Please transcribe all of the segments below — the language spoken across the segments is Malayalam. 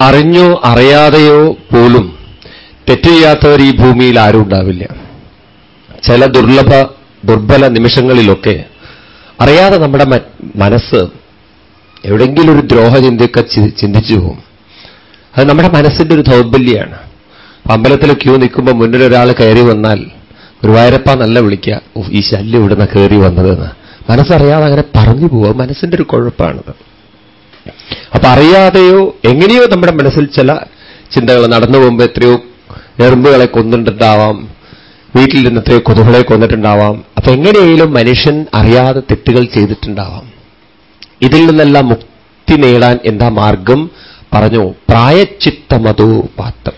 അറിഞ്ഞോ അറിയാതെയോ പോലും തെറ്റ് ചെയ്യാത്തവർ ഈ ഭൂമിയിൽ ആരും ഉണ്ടാവില്ല. ചില ദുർലഭ ദുർബല നിമിഷങ്ങളിലൊക്കെ അറിയാതെ നമ്മുടെ മനസ്സ് എവിടെയെങ്കിലും ഒരു ദ്രോഹചിന്തയൊക്കെ ചിന്തിച്ചു പോകും. അത് നമ്മുടെ മനസ്സിന്റെ ഒരു ദൗർബല്യമാണ് അമ്പലത്തിൽ ക്യൂ നിൽക്കുമ്പോൾ മുന്നിൽ ഒരാൾ കയറി വന്നാൽ ഗുരുവായൂരപ്പ നല്ല വിളിക്കുക ഈ ശല്യം ഇവിടുന്ന് കയറി വന്നതെന്ന്. മനസ്സറിയാതെ അങ്ങനെ പറഞ്ഞു പോവുക. മനസ്സിന്റെ ഒരു കുഴപ്പമാണത് അപ്പൊ അറിയാതെയോ എങ്ങനെയോ നമ്മുടെ മനസ്സിൽ ചില ചിന്തകൾ നടന്നു പോകുമ്പോൾ എത്രയോ എറുമ്പുകളെ കൊന്നിട്ടുണ്ടാവാം വീട്ടിൽ നിന്ന് എത്രയോ കൊതുകളെ കൊന്നിട്ടുണ്ടാവാം. അപ്പൊ എങ്ങനെയെങ്കിലും മനുഷ്യൻ അറിയാതെ തെറ്റുകൾ ചെയ്തിട്ടുണ്ടാവാം. ഇതിൽ നിന്നെല്ലാം മുക്തി നേടാൻ എന്താ മാർഗം? പറഞ്ഞു പ്രായച്ചിത്തമതോ പാത്രം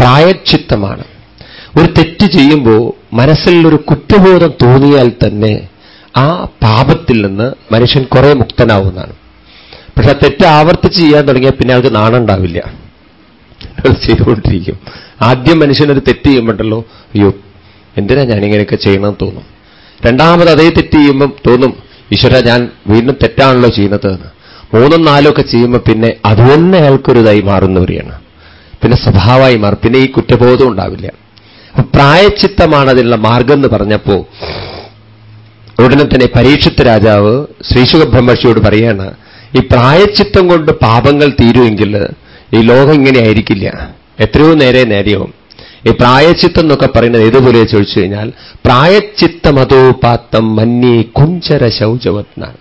പ്രായച്ചിത്തമാണ്. ഒരു തെറ്റ് ചെയ്യുമ്പോൾ മനസ്സിൽ ഒരു കുറ്റബോധം തോന്നിയാൽ തന്നെ ആ പാപത്തിൽ നിന്ന് മനുഷ്യൻ കുറെ മുക്തനാവുന്നതാണ്. പക്ഷെ ആ തെറ്റ് ആവർത്തിച്ച് ചെയ്യാൻ തുടങ്ങിയാൽ പിന്നെ ആൾക്ക് നാണുണ്ടാവില്ല ചെയ്തുകൊണ്ടിരിക്കും. ആദ്യം മനുഷ്യനൊരു തെറ്റ് ചെയ്യുമ്പോണ്ടല്ലോ അയ്യോ എന്തിനാ ഞാനിങ്ങനെയൊക്കെ ചെയ്യണമെന്ന് തോന്നും? രണ്ടാമത് അതേ തെറ്റ് ചെയ്യുമ്പം തോന്നും ഈശ്വര ഞാൻ വീണ്ടും തെറ്റാണല്ലോ ചെയ്യുന്നത് എന്ന്. മൂന്നും നാലും ഒക്കെ ചെയ്യുമ്പോൾ പിന്നെ അതുതന്നെ അയാൾക്കൊരു ഇതായി മാറുന്നവരെയാണ് പിന്നെ സ്വഭാവമായി മാറും. പിന്നെ ഈ കുറ്റബോധം ഉണ്ടാവില്ല. പ്രായച്ചിത്തമാണ് അതിനുള്ള മാർഗം എന്ന് പറഞ്ഞപ്പോ ഉടനെ തന്നെ പരീക്ഷിത്ത രാജാവ് ശ്രീശുഖ ബ്രഹ്മർഷിയോട് പറയാണ് ഈ പ്രായച്ചിത്തം കൊണ്ട് പാപങ്ങൾ തീരുമെങ്കിൽ ഈ ലോകം ഇങ്ങനെ ആയിരിക്കില്ല. എത്രയോ നേരെ നേരെയാവും. ഈ പ്രായച്ചിത്തം എന്നൊക്കെ പറയുന്നത് ഏതുപോലെ ചോദിച്ചു കഴിഞ്ഞാൽ പാത്തം മന്യേ കുഞ്ചര ശൗചവത്നാണ്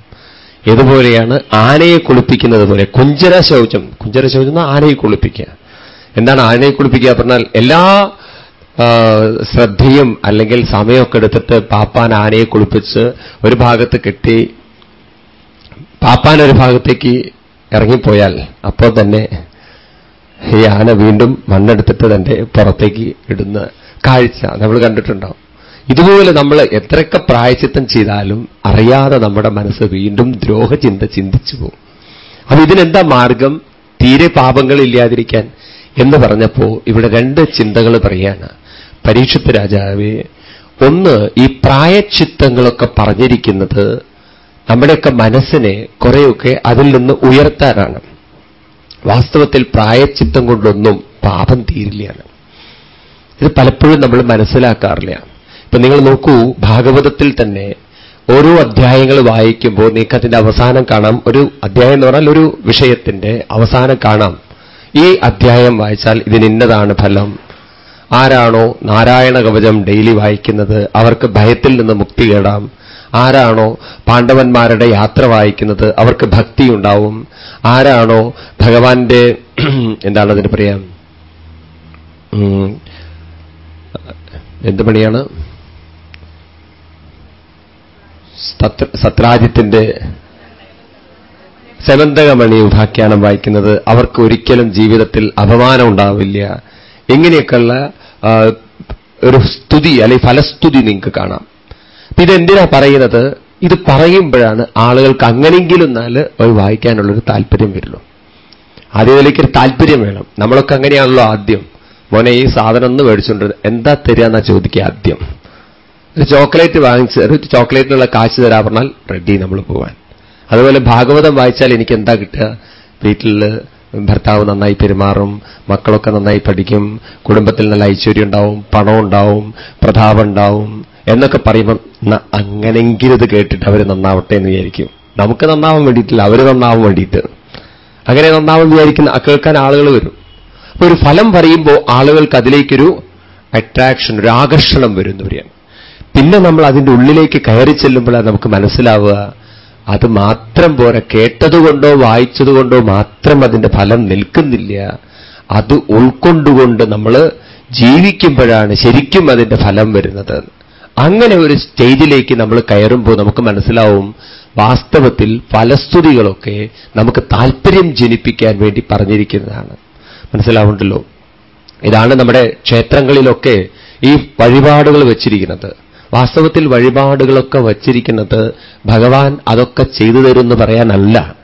ഇതുപോലെയാണ് ആനയെ കുളിപ്പിക്കുന്നത് പോലെ കുഞ്ചര ശൗചം. കുഞ്ചര ശൗചം എന്നാൽ ആനയെ കുളിപ്പിക്കുക. എന്താണ് ആനയെ കുളിപ്പിക്കുക പറഞ്ഞാൽ എല്ലാ ശ്രദ്ധയും അല്ലെങ്കിൽ സമയമൊക്കെ എടുത്തിട്ട് പാപ്പാൻ ആനയെ കുളിപ്പിച്ച് ഒരു ഭാഗത്ത് കെട്ടി പാപ്പാൻ ഒരു ഭാഗത്തേക്ക് ഇറങ്ങിപ്പോയാൽ അപ്പോൾ തന്നെ ഈ ആന വീണ്ടും മണ്ണെടുത്തിട്ട് തന്റെ പുറത്തേക്ക് ഇടുന്ന കാഴ്ച നമ്മൾ കണ്ടിട്ടുണ്ടാവും. ഇതുപോലെ നമ്മൾ എത്രയൊക്കെ പ്രായച്ചിത്തം ചെയ്താലും അറിയാതെ നമ്മുടെ മനസ്സ് വീണ്ടും ദ്രോഹചിന്ത ചിന്തിച്ചു പോകും. അപ്പൊ ഇതിനെന്താ മാർഗം? തീരെ പാപങ്ങൾ ഇല്ലാതിരിക്കാൻ എന്ന് പറഞ്ഞപ്പോ ഇവിടെ രണ്ട് ചിന്തകൾ പറയാണ് പരീക്ഷത്ത് രാജാവേ ഒന്ന് ഈ പ്രായച്ചിത്തങ്ങളൊക്കെ പറഞ്ഞിരിക്കുന്നത് നമ്മുടെയൊക്കെ മനസ്സിനെ കുറെയൊക്കെ അതിൽ നിന്ന് ഉയർത്താനാണ്. വാസ്തവത്തിൽ പ്രായച്ചിത്തം കൊണ്ടൊന്നും പാപം തീരില്ലയാണ്. ഇത് പലപ്പോഴും നമ്മൾ മനസ്സിലാക്കാറില്ല. ഇപ്പൊ നിങ്ങൾ നോക്കൂ ഭാഗവതത്തിൽ തന്നെ ഓരോ അധ്യായങ്ങൾ വായിക്കുമ്പോൾ നിങ്ങൾക്ക് അതിന്റെ അവസാനം കാണാം. ഒരു അധ്യായം എന്ന് പറഞ്ഞാൽ ഒരു വിഷയത്തിന്റെ അവസാനം കാണാം. ഈ അധ്യായം വായിച്ചാൽ ഇതിനിന്നതാണ് ഫലം. ആരാണോ നാരായണ കവചം ഡെയിലി വായിക്കുന്നത് അവർക്ക് ഭയത്തിൽ നിന്ന് മുക്തി കേടാം ആരാണോ പാണ്ഡവന്മാരുടെ യാത്ര വായിക്കുന്നത് അവർക്ക് ഭക്തി ഉണ്ടാവും ആരാണോ ഭഗവാന്റെ എന്താണ് അതിന് പറയാം എന്ത് പണിയാണ്? സത്രാജിത്തിന്റെ സെവന്തകമണി ഉപാഖ്യാനം വായിക്കുന്നത് അവർക്ക് ഒരിക്കലും ജീവിതത്തിൽ അപമാനം ഉണ്ടാവില്ല. ഇങ്ങനെയൊക്കെയുള്ള ഒരു സ്തുതി അല്ലെങ്കിൽ ഫലസ്തുതി നിങ്ങൾക്ക് കാണാം. ഇതെന്തിനാ പറയുന്നത്? ഇത് പറയുമ്പോഴാണ് ആളുകൾക്ക് അങ്ങനെയെങ്കിലും നാല് അത് വായിക്കാനുള്ളൊരു താല്പര്യം വരുള്ളൂ. ആദ്യം ഇതിലേക്ക് ഒരു താല്പര്യം വേണം. നമ്മളൊക്കെ അങ്ങനെയാണല്ലോ ആദ്യം. മോനെ ഈ സാധനം ഒന്ന് മേടിച്ചുകൊണ്ടിരുന്നത് എന്താ തരിക ചോദിക്കുക ആദ്യം. ഒരു ചോക്ലേറ്റ് വാങ്ങിച്ച് ഒരു ചോക്ലേറ്റിനുള്ള കാശ് തരാ പറഞ്ഞാൽ റെഡി നമ്മൾ പോവാൻ. അതുപോലെ ഭാഗവതം വായിച്ചാൽ എനിക്ക് എന്താ കിട്ടുക? വീട്ടിൽ ഭർത്താവ് നന്നായി പെരുമാറും മക്കളൊക്കെ നന്നായി പഠിക്കും കുടുംബത്തിൽ നല്ല ഐശ്വര്യം ഉണ്ടാവും പണം ഉണ്ടാവും പ്രതാപം ഉണ്ടാവും എന്നൊക്കെ പറയുമ്പം അങ്ങനെങ്കിലും ഇത് കേട്ടിട്ട് അവർ നന്നാവട്ടെ എന്ന് വിചാരിക്കും. നമുക്ക് നന്നാവാൻ വേണ്ടിയിട്ടില്ല അവർ നന്നാവാൻ വേണ്ടിയിട്ട്. അങ്ങനെ നന്നാവാൻ വിചാരിക്കുന്ന കേൾക്കാൻ ആളുകൾ വരും. അപ്പൊ ഒരു ഫലം പറയുമ്പോൾ ആളുകൾക്ക് അതിലേക്കൊരു അട്രാക്ഷൻ ഒരു ആകർഷണം വരുന്നു പറയാം പിന്നെ നമ്മൾ അതിന്റെ ഉള്ളിലേക്ക് കയറി ചെല്ലുമ്പോഴാണ് നമുക്ക് മനസ്സിലാവുക അത് മാത്രം പോരാ കേട്ടതുകൊണ്ടോ വായിച്ചതുകൊണ്ടോ മാത്രം അതിന്റെ ഫലം നിൽക്കുന്നില്ല. അത് ഉൾക്കൊണ്ടുകൊണ്ട് നമ്മൾ ജീവിക്കുമ്പോഴാണ് ശരിക്കും അതിന്റെ ഫലം വരുന്നത്. അങ്ങനെ ഒരു സ്റ്റേജിലേക്ക് നമ്മൾ കയറുമ്പോൾ നമുക്ക് മനസ്സിലാവും വാസ്തവത്തിൽ ഫലസ്തുതികളൊക്കെ നമുക്ക് താല്പര്യം ജനിപ്പിക്കാൻ വേണ്ടി പറഞ്ഞിരിക്കുന്നതാണ്. മനസ്സിലാവുണ്ടല്ലോ ഇതാണ് നമ്മുടെ ക്ഷേത്രങ്ങളിലൊക്കെ ഈ വഴിപാടുകൾ വച്ചിരിക്കുന്നത്. വാസ്തവത്തിൽ വഴിപാടുകളൊക്കെ വച്ചിരിക്കുന്നത് ഭഗവാൻ അതൊക്കെ ചെയ്തു തരുമെന്ന് പറയാനല്ല.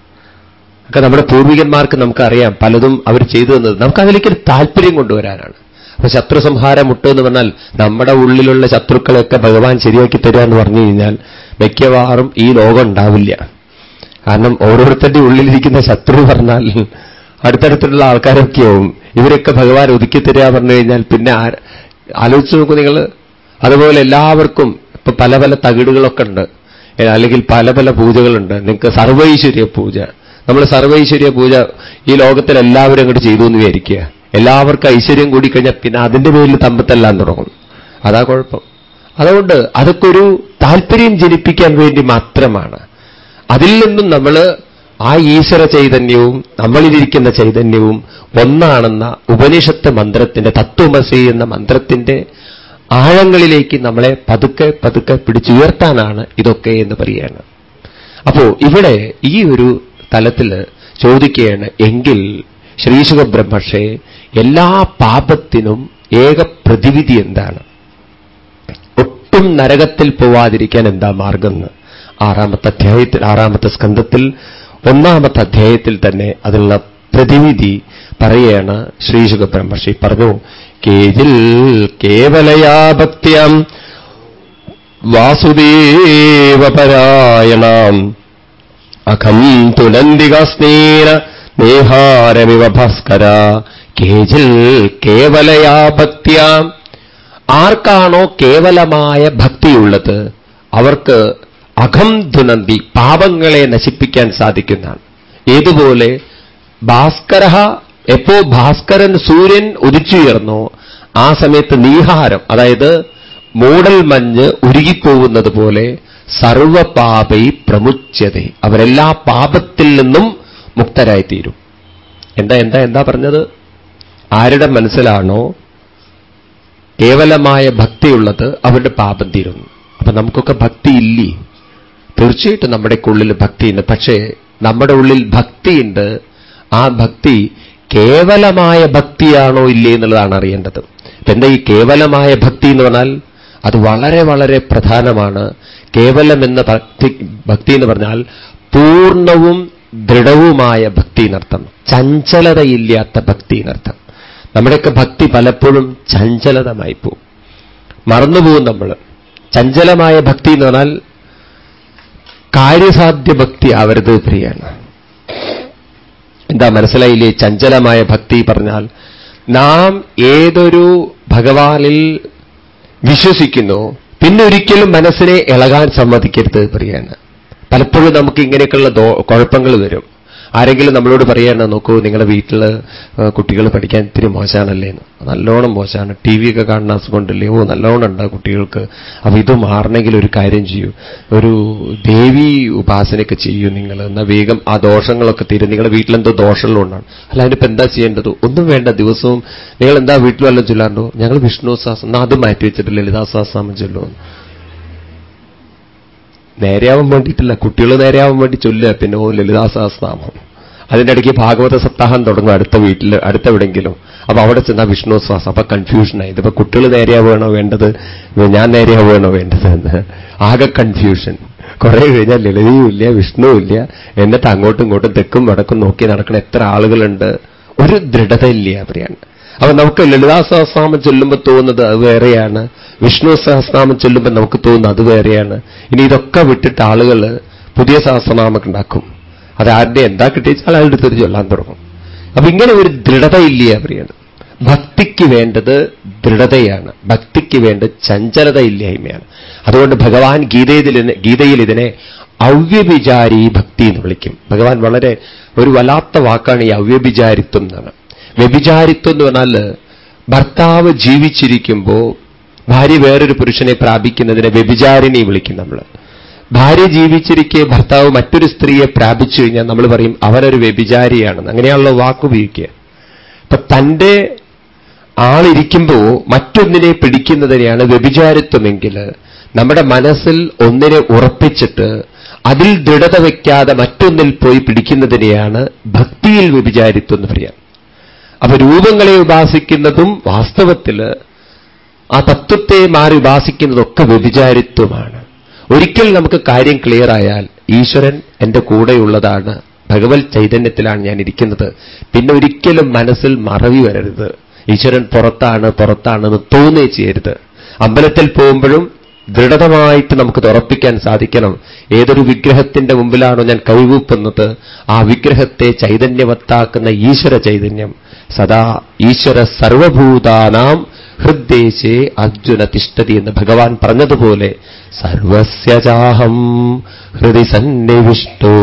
ഒക്കെ നമ്മുടെ പൂർവികന്മാർക്ക് നമുക്കറിയാം. പലതും അവർ ചെയ്തു തന്നത്. നമുക്ക് അതിലേക്കൊരു താല്പര്യം കൊണ്ടുവരാനാണ്. അപ്പൊ ശത്രു സംഹാരം മുട്ട് എന്ന് പറഞ്ഞാൽ നമ്മുടെ ഉള്ളിലുള്ള ശത്രുക്കളെയൊക്കെ ഭഗവാൻ ശരിയാക്കി തരിക എന്ന് പറഞ്ഞു കഴിഞ്ഞാൽ മിക്കവാറും ഈ ലോകം ഉണ്ടാവില്ല. കാരണം ഓരോരുത്തരുടെ ഉള്ളിലിരിക്കുന്ന ശത്രു പറഞ്ഞാൽ അടുത്തടുത്തുള്ള ആൾക്കാരൊക്കെയാവും ഇവരൊക്കെ ഭഗവാൻ ഒതുക്കി തരിക പറഞ്ഞു കഴിഞ്ഞാൽ പിന്നെ ആലോചിച്ച് നോക്കൂ നിങ്ങൾ. അതുപോലെ എല്ലാവർക്കും ഇപ്പൊ പല പല തകിടുകളൊക്കെ ഉണ്ട്. അല്ലെങ്കിൽ പല പല പൂജകളുണ്ട്. നിങ്ങൾക്ക് സർവൈശ്വര്യ പൂജ. നമ്മൾ സർവൈശ്വര്യ പൂജ ഈ ലോകത്തിൽ എല്ലാവരും അങ്ങോട്ട് ചെയ്തു എന്ന് വിചാരിക്കുക. എല്ലാവർക്കും ഐശ്വര്യം കൂടിക്കഴിഞ്ഞാൽ പിന്നെ അതിന്റെ പേരിൽ തമ്പത്തെല്ലാം തുടങ്ങും. അതാ കുഴപ്പം. അതുകൊണ്ട് അതൊക്കെ ഒരു താല്പര്യം ജനിപ്പിക്കാൻ വേണ്ടി മാത്രമാണ്. അതിൽ നിന്നും നമ്മൾ ആ ഈശ്വര ചൈതന്യവും നമ്മളിലിരിക്കുന്ന ചൈതന്യവും ഒന്നാണെന്ന ഉപനിഷത്ത് മന്ത്രത്തിന്റെ തത്വമസി എന്ന മന്ത്രത്തിന്റെ ആഴങ്ങളിലേക്ക് നമ്മളെ പതുക്കെ പതുക്കെ പിടിച്ചുയർത്താനാണ് ഇതൊക്കെ എന്ന് പറയാണ് അപ്പോ ഇവിടെ ഈ ഒരു തലത്തിൽ ചോദിക്കുകയാണ് എങ്കിൽ ശ്രീശുഖ ബ്രഹ്മഷേ എല്ലാ പാപത്തിനും ഏക പ്രതിവിധി എന്താണ്? ഒട്ടും നരകത്തിൽ പോവാതിരിക്കാൻ എന്താ മാർഗം ആറാമത്തെ അധ്യായത്തിൽ ആറാമത്തെ സ്കന്ധത്തിൽ ഒന്നാമത്തെ അധ്യായത്തിൽ തന്നെ അതിനുള്ള പ്രതിവിധി പറയാണ് ശ്രീശുഖ ബ്രഹ്മർഷി പറഞ്ഞു കേജിൽ കേവലയാ വാസുദേവപരായണം വാസുദേവപരായണാം. അഖം തുലന്തികസ്നേന നേഹാരമിവ ഭാസ്കര കേജിൽ കേവലയാ ഭക്തിയാം ആർക്കാണോ കേവലമായ ഭക്തിയുള്ളത് അവർക്ക് അഖം ധുനന്തി പാപങ്ങളെ നശിപ്പിക്കാൻ സാധിക്കുന്നതാണ്. ഏതുപോലെ ഭാസ്കര എപ്പോ ഭാസ്കരൻ സൂര്യൻ ഉദിച്ചുയർന്നോ ആ സമയത്ത് നീഹാരം അതായത് മൂടൽ മഞ്ഞ് ഉരുകിപ്പോകുന്നത് പോലെ സർവപാപൈ പ്രമുച്യത അവരെല്ലാ പാപത്തിൽ നിന്നും മുക്തരായിത്തീരും. എന്താ എന്താ എന്താ പറഞ്ഞത്? ആരുടെ മനസ്സിലാണോ കേവലമായ ഭക്തിയുള്ളത് അവരുടെ പാപം തീരുന്നു. അപ്പൊ നമുക്കൊക്കെ ഭക്തി ഇല്ലേ തീർച്ചയായിട്ടും നമ്മുടെ ഉള്ളിൽ ഭക്തിയുണ്ട്. പക്ഷേ നമ്മുടെ ഉള്ളിൽ ഭക്തിയുണ്ട്. ആ ഭക്തി കേവലമായ ഭക്തിയാണോ ഇല്ലേ എന്നുള്ളതാണ് അറിയേണ്ടത്. എന്താ ഈ കേവലമായ ഭക്തി എന്ന് പറഞ്ഞാൽ അത് വളരെ വളരെ പ്രധാനമാണ്. കേവലം എന്ന ഭക്തി ഭക്തി എന്ന് പറഞ്ഞാൽ പൂർണവും ദൃഢവുമായ ഭക്തി എന്നർത്ഥം ചഞ്ചലതയില്ലാത്ത ഭക്തി എന്നർത്ഥം നമ്മുടെയൊക്കെ ഭക്തി പലപ്പോഴും ചഞ്ചലതമായി പോവും മറന്നുപോകും നമ്മൾ. ചഞ്ചലമായ ഭക്തി എന്ന് പറഞ്ഞാൽ കാര്യസാധ്യ ഭക്തി ആവരുത് പ്രിയാണ് എന്താ മനസ്സിലായില്ലേ? ചഞ്ചലമായ ഭക്തി പറഞ്ഞാൽ നാം ഏതൊരു ഭഗവാനിൽ വിശ്വസിക്കുന്നു പിന്നെ ഒരിക്കലും മനസ്സിനെ ഇളകാൻ സമ്മതിക്കരുത് പ്രിയാണ് പലപ്പോഴും നമുക്ക് ഇങ്ങനെയൊക്കെയുള്ള കുഴപ്പങ്ങൾ വരും. ആരെങ്കിലും നമ്മളോട് പറയാണ് നോക്കൂ നിങ്ങളുടെ വീട്ടിൽ കുട്ടികൾ പഠിക്കാൻ ഇത്തിരി മോശമാണല്ലേ എന്ന്. നല്ലോണം മോശമാണ് ടി വി ഒക്കെ കാണുന്ന അസുഖമുണ്ടല്ലേ? ഓ നല്ലോണം ഉണ്ട് കുട്ടികൾക്ക്. അപ്പൊ ഇത് മാറണമെങ്കിൽ ഒരു കാര്യം ചെയ്യൂ. ഒരു ദേവി ഉപാസനയൊക്കെ ചെയ്യൂ നിങ്ങൾ എന്നാൽ വേഗം ആ ദോഷങ്ങളൊക്കെ തീരും. നിങ്ങളുടെ വീട്ടിലെന്തോ ദോഷങ്ങളുണ്ടാണ് അല്ല അതിനിപ്പോ എന്താ ചെയ്യേണ്ടത്? ഒന്നും വേണ്ട. ദിവസവും നിങ്ങൾ എന്താ വീട്ടിൽ വല്ലതും ചൊല്ലാണ്ടോ ഞങ്ങൾ വിഷ്ണു സാസം എന്നാൽ അത് മാറ്റി വെച്ചിട്ടില്ല ലളിതാ സാസാമം ചൊല്ലുമോ നേരെയാവാൻ വേണ്ടിയിട്ടില്ല. കുട്ടികൾ നേരെയാവാൻ വേണ്ടി ചൊല്ലുക. പിന്നെ ഓ ലളിതാസഹസ്രനാമം. അതിന്റെ ഇടയ്ക്ക് ഭാഗവത സപ്താഹം തുടങ്ങും അടുത്ത വീട്ടിൽ അടുത്ത എവിടെങ്കിലും അപ്പൊ അവിടെ ചെന്നാൽ വിഷ്ണു ശ്വാസം അപ്പൊ കൺഫ്യൂഷനായി ഇതിപ്പോ കുട്ടികൾ നേരെയാവുകയാണോ വേണ്ടത്? ഞാൻ നേരെയാവുകയാണോ വേണ്ടത് എന്ന്. ആകെ കൺഫ്യൂഷൻ കുറെ കഴിഞ്ഞാൽ ലളിതയുമില്ല വിഷ്ണുവില്ല എന്നിട്ട് അങ്ങോട്ടും ഇങ്ങോട്ടും തെക്കും വടക്കും നോക്കി നടക്കുന്ന എത്ര ആളുകളുണ്ട്. ഒരു ദൃഢതയില്ല അവരെയാണ് അപ്പൊ നമുക്ക് ലളിതാ സഹസ്രനാമം ചൊല്ലുമ്പോൾ തോന്നുന്നത് അത് വേറെയാണ്. വിഷ്ണു സഹസ്രനാമം ചൊല്ലുമ്പോൾ നമുക്ക് തോന്നുന്നത് അത് വേറെയാണ്. ഇനി ഇതൊക്കെ വിട്ടിട്ട് ആളുകൾ പുതിയ സഹസ്രനാമം ഉണ്ടാക്കും. അത് ആരുടെ എന്താ കിട്ടിയാൽ അയാളുടെ അടുത്ത് ചൊല്ലാൻ തുടങ്ങും. അപ്പൊ ഇങ്ങനെ ഒരു ദൃഢതയില്ല അവരെയാണ്. ഭക്തിക്ക് വേണ്ടത് ദൃഢതയാണ്. ഭക്തിക്ക് വേണ്ട ചഞ്ചലതയില്ലായ്മയാണ്. അതുകൊണ്ട് ഭഗവാൻ ഗീതയിൽ ഗീതയിൽ ഇതിനെ അവ്യഭിചാരി ഭക്തി എന്ന് വിളിക്കും. ഭഗവാൻ വളരെ ഒരു വല്ലാത്ത വാക്കാണ് ഈ അവ്യഭിചാരിത്വം എന്നാണ്. വ്യഭിചാരിത്വം എന്ന് പറഞ്ഞാൽ ഭർത്താവ് ജീവിച്ചിരിക്കുമ്പോൾ ഭാര്യ വേറൊരു പുരുഷനെ പ്രാപിക്കുന്നതിനെ വ്യഭിചാരിണി വിളിക്കും നമ്മൾ ഭാര്യ ജീവിച്ചിരിക്കെ ഭർത്താവ് മറ്റൊരു സ്ത്രീയെ പ്രാപിച്ചു കഴിഞ്ഞാൽ നമ്മൾ പറയും അവനൊരു വ്യഭിചാരിയാണെന്ന്. അങ്ങനെയാണല്ലോ വാക്കുപയോഗിക്കുക അപ്പൊ തന്റെ ആളിരിക്കുമ്പോൾ മറ്റൊന്നിനെ പിടിക്കുന്നതിനെയാണ് വ്യഭിചാരിത്വമെങ്കിൽ നമ്മുടെ മനസ്സിൽ ഒന്നിനെ ഉറപ്പിച്ചിട്ട് അതിൽ ദൃഢത വയ്ക്കാതെ മറ്റൊന്നിൽ പോയി പിടിക്കുന്നതിനെയാണ് ഭക്തിയിൽ വ്യഭിചാരിത്വം എന്ന് പറയാം. അപ്പൊ രൂപങ്ങളെ ഉപാസിക്കുന്നതും വാസ്തവത്തിൽ ആ തത്വത്തെ മാറി ഉപാസിക്കുന്നതൊക്കെ വ്യഭിചാരിത്വമാണ്. ഒരിക്കൽ നമുക്ക് കാര്യം ക്ലിയർ ആയാൽ ഈശ്വരൻ എന്റെ കൂടെയുള്ളതാണ്. ഭഗവത് ചൈതന്യത്തിലാണ് ഞാൻ ഇരിക്കുന്നത്. പിന്നെ ഒരിക്കലും മനസ്സിൽ മറവി വരരുത്. ഈശ്വരൻ പുറത്താണ് പുറത്താണെന്ന് തോന്നേ ചെയ്യരുത്. അമ്പലത്തിൽ പോകുമ്പോഴും ദൃഢതമായിട്ട് നമുക്ക് തുറപ്പിക്കാൻ സാധിക്കണം. ഏതൊരു വിഗ്രഹത്തിന്റെ മുമ്പിലാണോ ഞാൻ കഴിവൂപ്പുന്നത് ആ വിഗ്രഹത്തെ ചൈതന്യവത്താക്കുന്ന ഈശ്വര ചൈതന്യം സദാ ഈശ്വര സർവഭൂതാനാം ഹൃദ്ദേശേ അർജുന തിഷ്ഠതി എന്ന് ഭഗവാൻ പറഞ്ഞതുപോലെ സർവസ്യചാഹം ഹൃദി സന്നിവിഷ്ടോ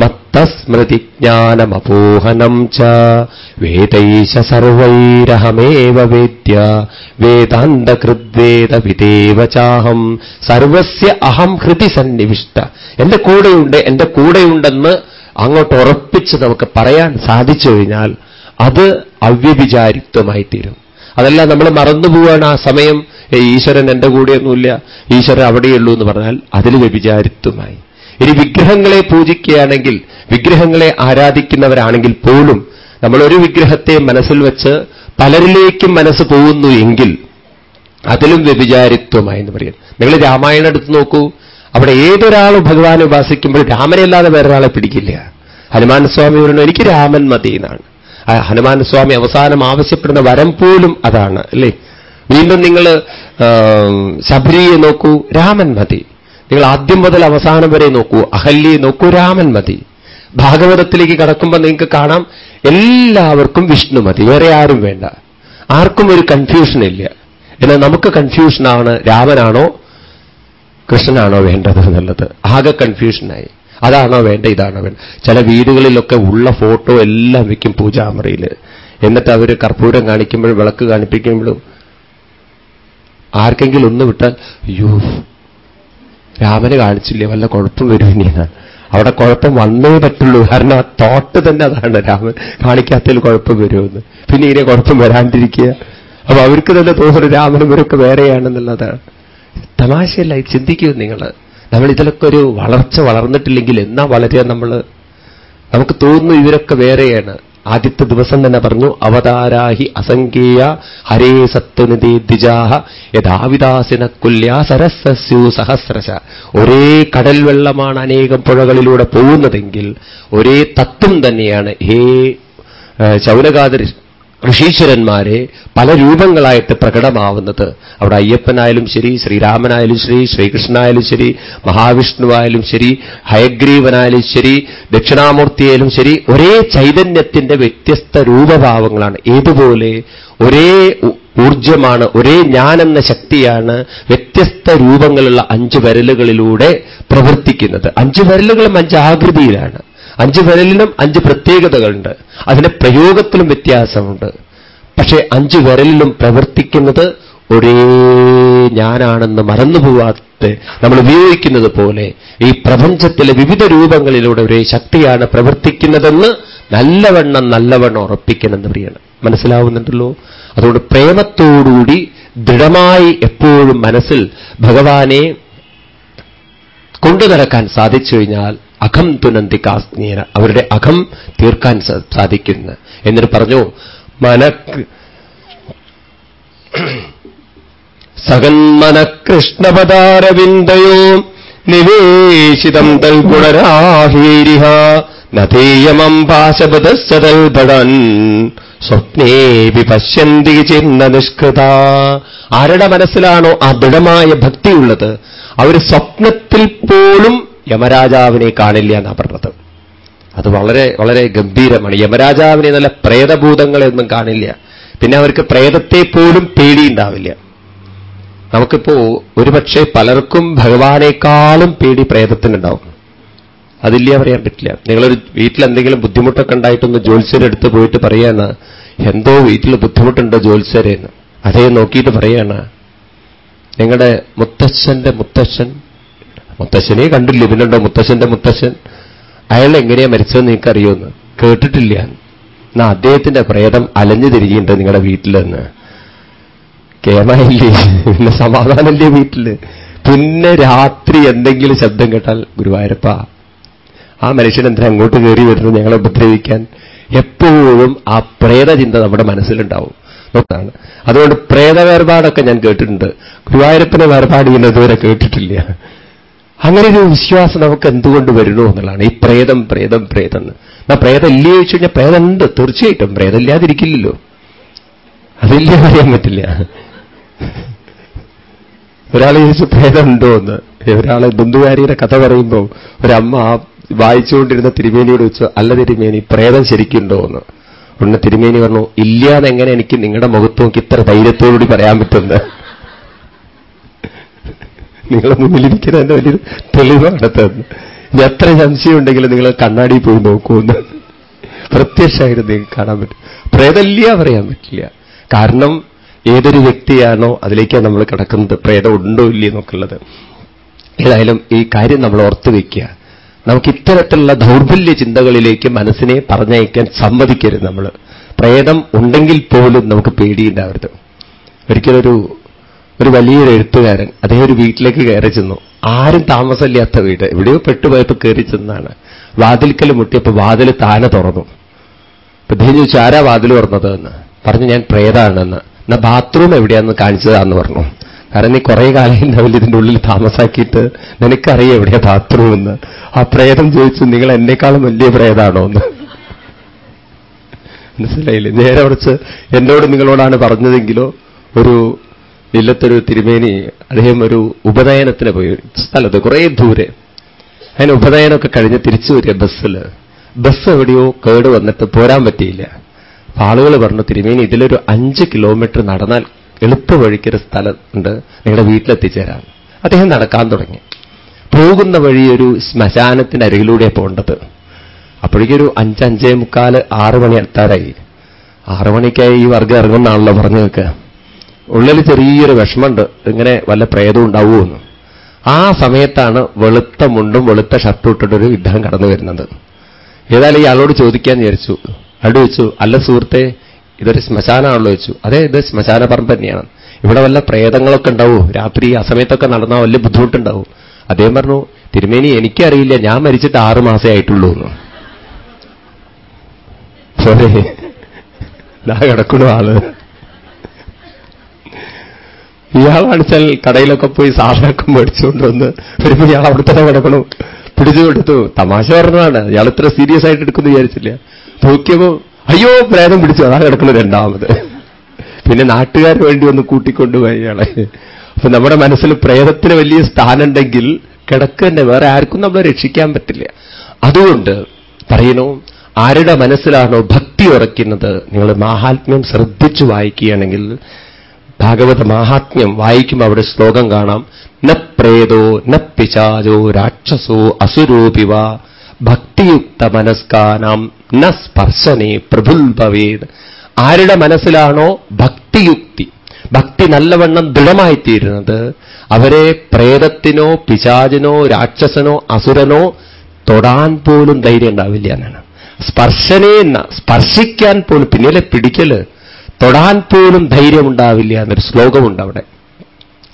മത്തസ്മൃതിജ്ഞാനമപോഹനം ച വേദൈശ സർവൈരഹമേവ വേദ്യ വേദാന്തകൃദ്വേദവിദേവ ചാഹം സർവസ്യ അഹം ഹൃതി സന്നിവിഷ്ട. എന്റെ കൂടെയുണ്ട് എന്റെ കൂടെയുണ്ടെന്ന് അങ്ങോട്ട് ഉറപ്പിച്ച് നമുക്ക് പറയാൻ സാധിച്ചു കഴിഞ്ഞാൽ അത് അവ്യഭിചാരിത്വമായി തീരും അതല്ല നമ്മൾ മറന്നുപോവാണ് ആ സമയം ഈശ്വരൻ എന്റെ കൂടെയൊന്നുമില്ല ഈശ്വരൻ അവിടെയുള്ളൂ എന്ന് പറഞ്ഞാൽ അതിൽ വ്യഭിചാരിത്വമായി. ഇനി വിഗ്രഹങ്ങളെ പൂജിക്കുകയാണെങ്കിൽ വിഗ്രഹങ്ങളെ ആരാധിക്കുന്നവരാണെങ്കിൽ പോലും നമ്മൾ ഒരു വിഗ്രഹത്തെ മനസ്സിൽ വെച്ച് പലരിലേക്കും മനസ്സ് പോകുന്നു എങ്കിൽ അതിലും വ്യഭിചാരിത്വമായി എന്ന് പറയും. നിങ്ങൾ രാമായണം എടുത്തു നോക്കൂ. അവിടെ ഏതൊരാൾ ഭഗവാനെ ഉപാസിക്കുമ്പോൾ രാമനെയല്ലാതെ വേറൊരാളെ പിടിക്കില്ല. ഹനുമാൻ സ്വാമി പറഞ്ഞു എനിക്ക് രാമൻ മതി എന്നാണ്. ഹനുമാൻ സ്വാമി അവസാനം ആവശ്യപ്പെടുന്ന വരം പോലും അതാണ് അല്ലേ? വീണ്ടും നിങ്ങൾ ശബരിയെ നോക്കൂ രാമൻ മതി. നിങ്ങൾ ആദ്യം മുതൽ അവസാനം വരെ നോക്കൂ അഹല്യെ നോക്കൂ രാമൻ മതി. ഭാഗവതത്തിലേക്ക് കടക്കുമ്പോൾ നിങ്ങൾക്ക് കാണാം എല്ലാവർക്കും വിഷ്ണു മതി വേറെ ആരും വേണ്ട. ആർക്കും ഒരു കൺഫ്യൂഷൻ ഇല്ല. എന്നാൽ നമുക്ക് കൺഫ്യൂഷനാണ് രാമനാണോ കൃഷ്ണനാണോ വേണ്ടത് എന്നുള്ളത്. ആകെ കൺഫ്യൂഷനായി അതാണോ വേണ്ട ഇതാണോ വേണ്ട ചില വീടുകളിലൊക്കെ ഉള്ള ഫോട്ടോ എല്ലാം വയ്ക്കും പൂജാമറയിൽ. എന്നിട്ട് അവർ കർപ്പൂരം കാണിക്കുമ്പോഴും വിളക്ക് കാണിപ്പിക്കുമ്പോഴും ആർക്കെങ്കിലും ഒന്ന് വിട്ടാൽ അയ്യോ രാമന് കാണിച്ചില്ലേ വല്ല കുഴപ്പം വരും ഇനിയെന്നാണ് അവിടെ കുഴപ്പം വന്നേ പറ്റുള്ളൂ. കാരണം ആ തോട്ട് തന്നെ അതാണ് രാമൻ കാണിക്കാത്തതിൽ കുഴപ്പം വരുമെന്ന്. പിന്നെ ഇങ്ങനെ കുഴപ്പം വരാണ്ടിരിക്കുക. അപ്പൊ അവർക്ക് തന്നെ തോന്നുന്നു രാമനും ഇവരൊക്കെ വേറെയാണെന്നുള്ളതാണ്. തമാശയല്ല ചിന്തിക്കൂ നിങ്ങൾ. നമ്മൾ ഇതിലൊക്കെ ഒരു വളർച്ച വളർന്നിട്ടില്ലെങ്കിൽ എന്നാ വളരെ നമ്മൾ നമുക്ക് തോന്നുന്നു ഇവരൊക്കെ വേറെയാണ്. ആദ്യത്തെ ദിവസം തന്നെ പറഞ്ഞു അവതാരാഹി അസംഖ്യേയ ഹരേ സത്വനിധി ദ്വിജാഹ യഥാവിദാസിന കുല്യ സരസ്സസ്യു സഹസ്രശ. ഒരേ കടൽ വെള്ളമാണ് അനേകം പുഴകളിലൂടെ പോകുന്നതെങ്കിൽ ഒരേ തത്വം തന്നെയാണ്. ഹേ ചൗനകാദരി ഋഷീശ്വരന്മാരെ പല രൂപങ്ങളായിട്ട് പ്രകടമാവുന്നത്. അവിടെ അയ്യപ്പനായാലും ശരി ശ്രീരാമനായാലും ശരി ശ്രീകൃഷ്ണനായാലും ശരി മഹാവിഷ്ണുവായാലും ശരി ഹയഗ്രീവനായാലും ശരി ദക്ഷിണാമൂർത്തിയായാലും ശരി ഒരേ ചൈതന്യത്തിന്റെ വ്യത്യസ്ത രൂപഭാവങ്ങളാണ്. ഏതുപോലെ ഒരേ ഊർജമാണ് ഒരേ ഞാനെന്ന ശക്തിയാണ് വ്യത്യസ്ത രൂപങ്ങളുള്ള അഞ്ച് വരലുകളിലൂടെ പ്രവർത്തിക്കുന്നത്. അഞ്ച് വരലുകളും അഞ്ച് ആകൃതിയിലാണ്. അഞ്ച് വിരലിനും അഞ്ച് പ്രത്യേകതകളുണ്ട്. അതിന്റെ പ്രയോഗത്തിലും വ്യത്യാസമുണ്ട്. പക്ഷേ അഞ്ച് വിരലിലും പ്രവർത്തിക്കുന്നത് ഒരേ ഞാനാണെന്ന് മറന്നുപോവാത്ത നമ്മൾ ഉപയോഗിക്കുന്നത് പോലെ ഈ പ്രപഞ്ചത്തിലെ വിവിധ രൂപങ്ങളിലൂടെ ഒരേ ശക്തിയാണ് പ്രവർത്തിക്കുന്നതെന്ന് നല്ലവണ്ണം നല്ലവണ്ണം ഉറപ്പിക്കണമെന്ന് പറയണം. മനസ്സിലാവുന്നുണ്ടല്ലോ? അതുകൊണ്ട് പ്രേമത്തോടുകൂടി ദൃഢമായി എപ്പോഴും മനസ്സിൽ ഭഗവാനെ കൊണ്ടുനടക്കാൻ സാധിച്ചു കഴിഞ്ഞാൽ അഖം തുനന്തി കാസ്നീന. അവരുടെ അഖം തീർക്കാൻ സാധിക്കുന്നു. എന്നിട്ട് പറഞ്ഞു മനക് സഹൻ മന കൃഷ്ണപദാരവിന്ദയോ നിവേശിതം തൽഗുണരാഹീരിഹ നതേയമംഭാശപദസ്സതൽപടൻ സ്വപ്നേപി പശ്യന്തി ചിന്ന നിഷ്കൃത. ആരുടെ മനസ്സിലാണോ ആ ദൃഢമായ ഭക്തിയുള്ളത്? അവർ സ്വപ്നത്തിൽ പോലും യമരാജാവിനെ കാണില്ല എന്നാ പറഞ്ഞത്. അത് വളരെ വളരെ ഗംഭീരമാണ്. യമരാജാവിനെ നല്ല പ്രേതഭൂതങ്ങളെയൊന്നും കാണില്ല. പിന്നെ അവർക്ക് പ്രേതത്തെ പോലും പേടിയുണ്ടാവില്ല. നമുക്കിപ്പോ ഒരുപക്ഷെ പലർക്കും ഭഗവാനേക്കാളും പേടി പ്രേതത്തിനുണ്ടാവും. അതില്ല പറയാൻ പറ്റില്ല. നിങ്ങളൊരു വീട്ടിൽ എന്തെങ്കിലും ബുദ്ധിമുട്ടൊക്കെ ഉണ്ടായിട്ടൊന്ന് ജോത്സ്യരെടുത്ത് പോയിട്ട് പറയാണ് എന്തോ വീട്ടിൽ ബുദ്ധിമുട്ടുണ്ട് ജോത്സ്യരെന്ന് അതേ നോക്കിയിട്ട് പറയാണ്. നിങ്ങളുടെ മുത്തച്ഛന്റെ മുത്തച്ഛൻ മുത്തശ്ശനെ കണ്ടില്ല? പിന്നുണ്ടോ മുത്തശ്ശന്റെ മുത്തശ്ശൻ? അയാൾ എങ്ങനെയാ മരിച്ചതെന്ന് നിങ്ങൾക്കറിയുമെന്ന്? കേട്ടിട്ടില്ല എന്നാ അദ്ദേഹത്തിന്റെ പ്രേതം അലഞ്ഞു തിരികെയുണ്ട് നിങ്ങളുടെ വീട്ടിലെന്ന്. കേമായില്ലേ? പിന്നെ സമാധാനമല്ലേ വീട്ടിൽ? പിന്നെ രാത്രി എന്തെങ്കിലും ശബ്ദം കേട്ടാൽ ഗുരുവായൂരപ്പ ആ മനുഷ്യൻ എന്തിനാ അങ്ങോട്ട് കയറി വരുന്നത് ഞങ്ങളെ ഉപദ്രവിക്കാൻ? എപ്പോഴും ആ പ്രേതചിന്ത നമ്മുടെ മനസ്സിലുണ്ടാവും. നോക്കാണ്. അതുകൊണ്ട് പ്രേത വേർപാടൊക്കെ ഞാൻ കേട്ടിട്ടുണ്ട്. ഗുരുവായൂരപ്പനെ വേർപാട് ചെയ്യുന്നത് കേട്ടിട്ടില്ല. അങ്ങനെ ഒരു വിശ്വാസം നമുക്ക് എന്തുകൊണ്ട് വരുന്നു എന്നുള്ളതാണ്. ഈ പ്രേതം പ്രേതം പ്രേതം എന്നാ. പ്രേതം ഇല്ലേ ചോദിച്ചു കഴിഞ്ഞാൽ പ്രേതം ഉണ്ട് തീർച്ചയായിട്ടും പ്രേതം ഇല്ലാതിരിക്കില്ലല്ലോ അതില്ല പറയാൻ പറ്റില്ല. ഒരാൾ ചോദിച്ചു പ്രേതമുണ്ടോ എന്ന്. ഒരാൾ ബന്ധുകാരിയുടെ കഥ പറയുമ്പോൾ ഒരമ്മ ആ വായിച്ചുകൊണ്ടിരുന്ന തിരുമേനിയോട് വെച്ചു അല്ല തിരുമേനി പ്രേതം ശരിക്കുണ്ടോ എന്ന്? ഉടനെ തിരുമേനി പറഞ്ഞു ഇല്ലാന്ന് എങ്ങനെ എനിക്ക് നിങ്ങളുടെ മുഖത്ത് നോക്കി ഇത്ര ധൈര്യത്തോടുകൂടി പറയാൻ പറ്റുന്നത് നിങ്ങളെ മുന്നിലിരിക്കുന്നതിന്റെ വലിയൊരു തെളിവാണ് തന്നെ ഇനി എത്ര സംശയം ഉണ്ടെങ്കിലും നിങ്ങൾ കണ്ണാടി പോയി നോക്കുമെന്ന്. പ്രത്യക്ഷമായിട്ട് നിങ്ങൾക്ക് കാണാൻ പറ്റും. പ്രേതല്ല പറയാൻ പറ്റില്ല. കാരണം ഏതൊരു വ്യക്തിയാണോ അതിലേക്കാണ് നമ്മൾ കിടക്കുന്നത്. പ്രേതം ഉണ്ടോ ഇല്ലയോ എന്നൊക്കെയുള്ളത്. ഏതായാലും ഈ കാര്യം നമ്മൾ ഓർത്തു വയ്ക്കുക നമുക്ക് ഇത്തരത്തിലുള്ള ദൗർബല്യ ചിന്തകളിലേക്ക് മനസ്സിനെ പറഞ്ഞയക്കാൻ സമ്മതിക്കരുത് നമ്മൾ. പ്രേതം ഉണ്ടെങ്കിൽ പോലും നമുക്ക് പേടിയുണ്ടാവരുത്. ഒരിക്കലൊരു ഒരു വലിയൊരു എഴുത്തുകാരൻ അദ്ദേഹം ഒരു വീട്ടിലേക്ക് കയറി ചെന്നു. ആരും താമസമില്ലാത്ത വീട്. എവിടെയോ പെട്ടുപോയപ്പോൾ കയറി ചെന്നാണ്. വാതിൽക്കൽ മുട്ടിയപ്പോൾ വാതിൽ താനെ തുറന്നു. അപ്പൊ അദ്ദേഹം ചോദിച്ചു ആരാ വാതിൽ തുറന്നത്? എന്ന്. പറഞ്ഞു ഞാൻ പ്രേതാണെന്ന് എന്നാ. ബാത്റൂം എവിടെയാണെന്ന് കാണിച്ചതാന്ന് പറഞ്ഞു. കാരണം നീ കുറേ കാലം ഉണ്ടാവില്ല ഇതിന്റെ ഉള്ളിൽ താമസാക്കിയിട്ട് നിനക്കറിയാം എവിടെയാ ബാത്റൂം എന്ന്. ആ പ്രേതം ചോദിച്ചു നിങ്ങൾ എന്നെക്കാളും വലിയ പ്രേതാണോ? എന്ന്. മനസ്സിലായില്ലേ? നേരെ കുറച്ച് എന്നോട് നിങ്ങളോടാണ് പറഞ്ഞതെങ്കിലോ ഒരു ഇല്ലത്തൊരു തിരുമേനി അദ്ദേഹം ഒരു ഉപനയനത്തിന് പോയി. സ്ഥലത്ത് കുറേ ദൂരെ. അതിന് ഉപനയനമൊക്കെ കഴിഞ്ഞ് തിരിച്ചു വരിക ബസ്സിൽ. ബസ് എവിടെയോ കേട് വന്നിട്ട് പോരാൻ പറ്റിയില്ല. അപ്പൊ ആളുകൾ പറഞ്ഞു തിരുമേനി ഇതിലൊരു അഞ്ച് കിലോമീറ്റർ നടന്നാൽ എളുപ്പ വഴിക്കൊരു സ്ഥലമുണ്ട് നിങ്ങളുടെ വീട്ടിലെത്തിച്ചേരാൻ അദ്ദേഹം നടക്കാൻ തുടങ്ങി. പോകുന്ന വഴി ഒരു ശ്മശാനത്തിന്റെ അരികിലൂടെ പോകേണ്ടത്. അപ്പോഴേക്കൊരു അഞ്ചഞ്ചേ മുക്കാൽ ആറ് മണി എത്താറായി ആറു മണിക്കായി ഈ വർഗം ഇറങ്ങുന്നാണല്ലോ പറഞ്ഞു നിൽക്കുക ഉള്ളിൽ ചെറിയൊരു വിഷമമുണ്ട്. ഇങ്ങനെ വല്ല പ്രേതവും ഉണ്ടാവുമെന്ന് ആ സമയത്താണ് വെളുത്ത മുണ്ടും വെളുത്ത ഷർട്ടും ഇട്ടിട്ടൊരു യുദ്ധം കടന്നു വരുന്നത്. ഏതായാലും ഇയാളോട് ചോദിക്കാൻ വിചാരിച്ചു. അടു ചോദിച്ചു? അല്ല സുഹൃത്തെ ഇതൊരു ശ്മശാനമാണല്ലോ ചോദിച്ചു. അതെ ഇത് ശ്മശാന പറമ്പ് തന്നെയാണ്. ഇവിടെ വല്ല പ്രേതങ്ങളൊക്കെ ഉണ്ടാവും? രാത്രി ആ സമയത്തൊക്കെ നടന്നാൽ വലിയ ബുദ്ധിമുട്ടുണ്ടാവും. അദ്ദേഹം പറഞ്ഞു തിരുമേനി എനിക്കറിയില്ല ഞാൻ മരിച്ചിട്ട് ആറു മാസേ ആയിട്ടുള്ളൂ എന്ന്. സോറി. കിടക്കണു ആൾ. ഇയാളാണിച്ചാൽ കടയിലൊക്കെ പോയി സാധനമൊക്കെ മേടിച്ചുകൊണ്ട് വന്ന് വരുമ്പോൾ ഇയാൾ അവിടെ തന്നെ കിടക്കണു പിടിച്ചു കൊടുത്തു. തമാശ പറഞ്ഞതാണ്. ഇയാൾ ഇത്ര സീരിയസ് ആയിട്ട് എടുക്കുന്നു വിചാരിച്ചില്ല. നോക്കിയപ്പോ അയ്യോ പ്രേതം പിടിച്ചു. അതാ കിടക്കുന്നത് രണ്ടാമത്. പിന്നെ നാട്ടുകാർ വേണ്ടി ഒന്ന് കൂട്ടിക്കൊണ്ടുപോയി ഇയാളെ. അപ്പൊ നമ്മുടെ മനസ്സിൽ പ്രേതത്തിന് വലിയ സ്ഥാനമുണ്ടെങ്കിൽ കിടക്ക് തന്നെ വേറെ ആർക്കും നമ്മളെ രക്ഷിക്കാൻ പറ്റില്ല. അതുകൊണ്ട് പറയുന്നു ആരുടെ മനസ്സിലാണോ ഭക്തി ഉറയ്ക്കുന്നത്? നിങ്ങൾ മാഹാത്മ്യം ശ്രദ്ധിച്ചു വായിക്കുകയാണെങ്കിൽ ഭാഗവത മാഹാത്മ്യം വായിക്കുമ്പോൾ അവിടെ ശ്ലോകം കാണാം. ന പ്രേതോ ന പിശാചോ രാക്ഷസോ അസുരൂപിവ ഭക്തിയുക്ത മനസ്കാനാം ന സ്പർശനെ പ്രഭുൽഭവേത്. ആരുടെ മനസ്സിലാണോ ഭക്തിയുക്തി? ഭക്തി നല്ലവണ്ണം ദൃഢമായിത്തീരുന്നത് അവരെ പ്രേതത്തിനോ പിശാചിനോ രാക്ഷസനോ അസുരനോ തൊടാൻ പോലും ധൈര്യം ഉണ്ടാവില്ല എന്നാണ്. സ്പർശനേ എന്ന സ്പർശിക്കാൻ പോലും പിന്നിലെ പിടിക്കൽ തൊടാൻ പോലും ധൈര്യമുണ്ടാവില്ല എന്നൊരു ശ്ലോകമുണ്ട് അവിടെ.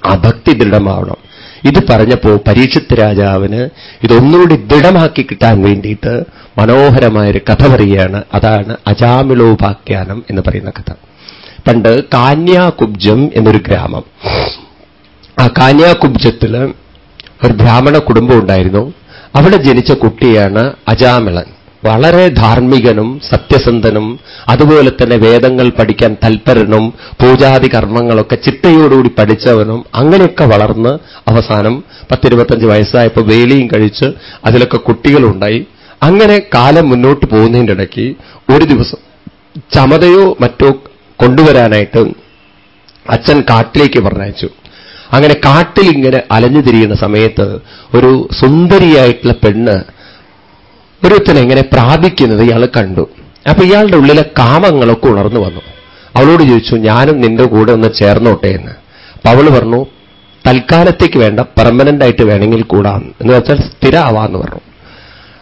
ആ ഭക്തി ദൃഢമാവണം. ഇത് പറഞ്ഞപ്പോ പരീക്ഷത്ത് രാജാവിന് ഇതൊന്നുകൂടി ദൃഢമാക്കി കിട്ടാൻ വേണ്ടിയിട്ട് മനോഹരമായൊരു കഥ പറയുകയാണ് അതാണ് അജാമിളോപാഖ്യാനം എന്ന് പറയുന്ന കഥ. പണ്ട് കാന്യാകുബ്ജം എന്നൊരു ഗ്രാമം. ആ കാന്യാകുബ്ജത്തിൽ ഒരു ബ്രാഹ്മണ കുടുംബം ഉണ്ടായിരുന്നു. അവിടെ ജനിച്ച കുട്ടിയാണ് അജാമിളൻ. വളരെ ധാർമ്മികനും സത്യസന്ധനും അതുപോലെ തന്നെ വേദങ്ങൾ പഠിക്കാൻ തൽപരനും പൂജാതി കർമ്മങ്ങളൊക്കെ ചിട്ടയോടുകൂടി പഠിച്ചവനും അങ്ങനെയൊക്കെ വളർന്ന് അവസാനം പത്തിരുപത്തഞ്ച് വയസ്സായപ്പോൾ വേലിയും കഴിച്ച് അതിലൊക്കെ കുട്ടികളുണ്ടായി. അങ്ങനെ കാലം മുന്നോട്ട് പോകുന്നതിന്റെ ഇടയ്ക്ക് ഒരു ദിവസം ചമതയോ മറ്റോ കൊണ്ടുവരാനായിട്ട് അച്ഛൻ കാട്ടിലേക്ക് പറഞ്ഞയച്ചു. അങ്ങനെ കാട്ടിൽ ഇങ്ങനെ അലഞ്ഞു തിരിയുന്ന സമയത്ത് ഒരു സുന്ദരിയായിട്ടുള്ള പെണ്ണ് ഒരുത്തനെ എങ്ങനെ പ്രാപിക്കുന്നത് ഇയാൾ കണ്ടു. അപ്പൊ ഇയാളുടെ ഉള്ളിലെ കാമങ്ങളൊക്കെ ഉണർന്നു വന്നു. അവളോട് ചോദിച്ചു ഞാനും നിന്റെ കൂടെ ഒന്ന് ചേർന്നോട്ടെ എന്ന്. അപ്പൊ അവൾ പറഞ്ഞു തൽക്കാലത്തേക്ക് വേണ്ട പെർമനന്റ് ആയിട്ട് വേണമെങ്കിൽ കൂടാം. എന്ന് വെച്ചാൽ സ്ഥിരമാവാന്ന് പറഞ്ഞു.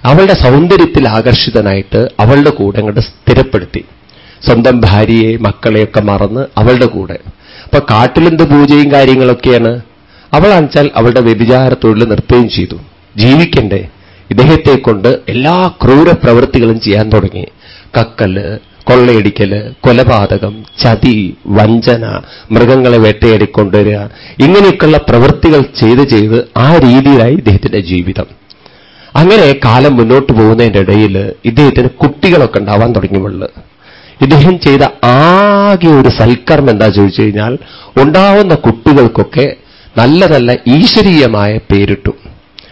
അവളുടെ സൗന്ദര്യത്തിൽ ആകർഷിതനായിട്ട് അവളുടെ കൂടെ അങ്ങോട്ട് സ്ഥിരപ്പെടുത്തി. സ്വന്തം ഭാര്യയെ മക്കളെയൊക്കെ മറന്ന് അവളുടെ കൂടെ. അപ്പൊ കാട്ടിലെന്ത് പൂജയും കാര്യങ്ങളൊക്കെയാണ്? അവളാണെച്ചാൽ അവളുടെ വ്യഭിചാര തൊഴിൽ നിർത്തുകയും ചെയ്തു. ജീവിക്കണ്ടേ? ഇദ്ദേഹത്തെ കൊണ്ട് എല്ലാ ക്രൂര പ്രവൃത്തികളും ചെയ്യാൻ തുടങ്ങി. കക്കൽ കൊള്ളയടിക്കൽ കൊലപാതകം ചതി വഞ്ചന മൃഗങ്ങളെ വേട്ടയാടിക്കൊണ്ടുവരിക ഇങ്ങനെയൊക്കെയുള്ള പ്രവൃത്തികൾ ചെയ്ത് ചെയ്ത് ആ രീതിയിലായി ഇദ്ദേഹത്തിന്റെ ജീവിതം. അങ്ങനെ കാലം മുന്നോട്ട് പോകുന്നതിന്റെ ഇടയിൽ ഇദ്ദേഹത്തിന് കുട്ടികളൊക്കെ ഉണ്ടാവാൻ തുടങ്ങിയുള്ളു ഇദ്ദേഹം ചെയ്ത ആകെ ഒരു സൽക്കർമ്മം എന്താ ചോദിച്ചു കഴിഞ്ഞാൽ ഉണ്ടാവുന്ന കുട്ടികൾക്കൊക്കെ നല്ല നല്ല ഈശ്വരീയമായ പേരിട്ടു.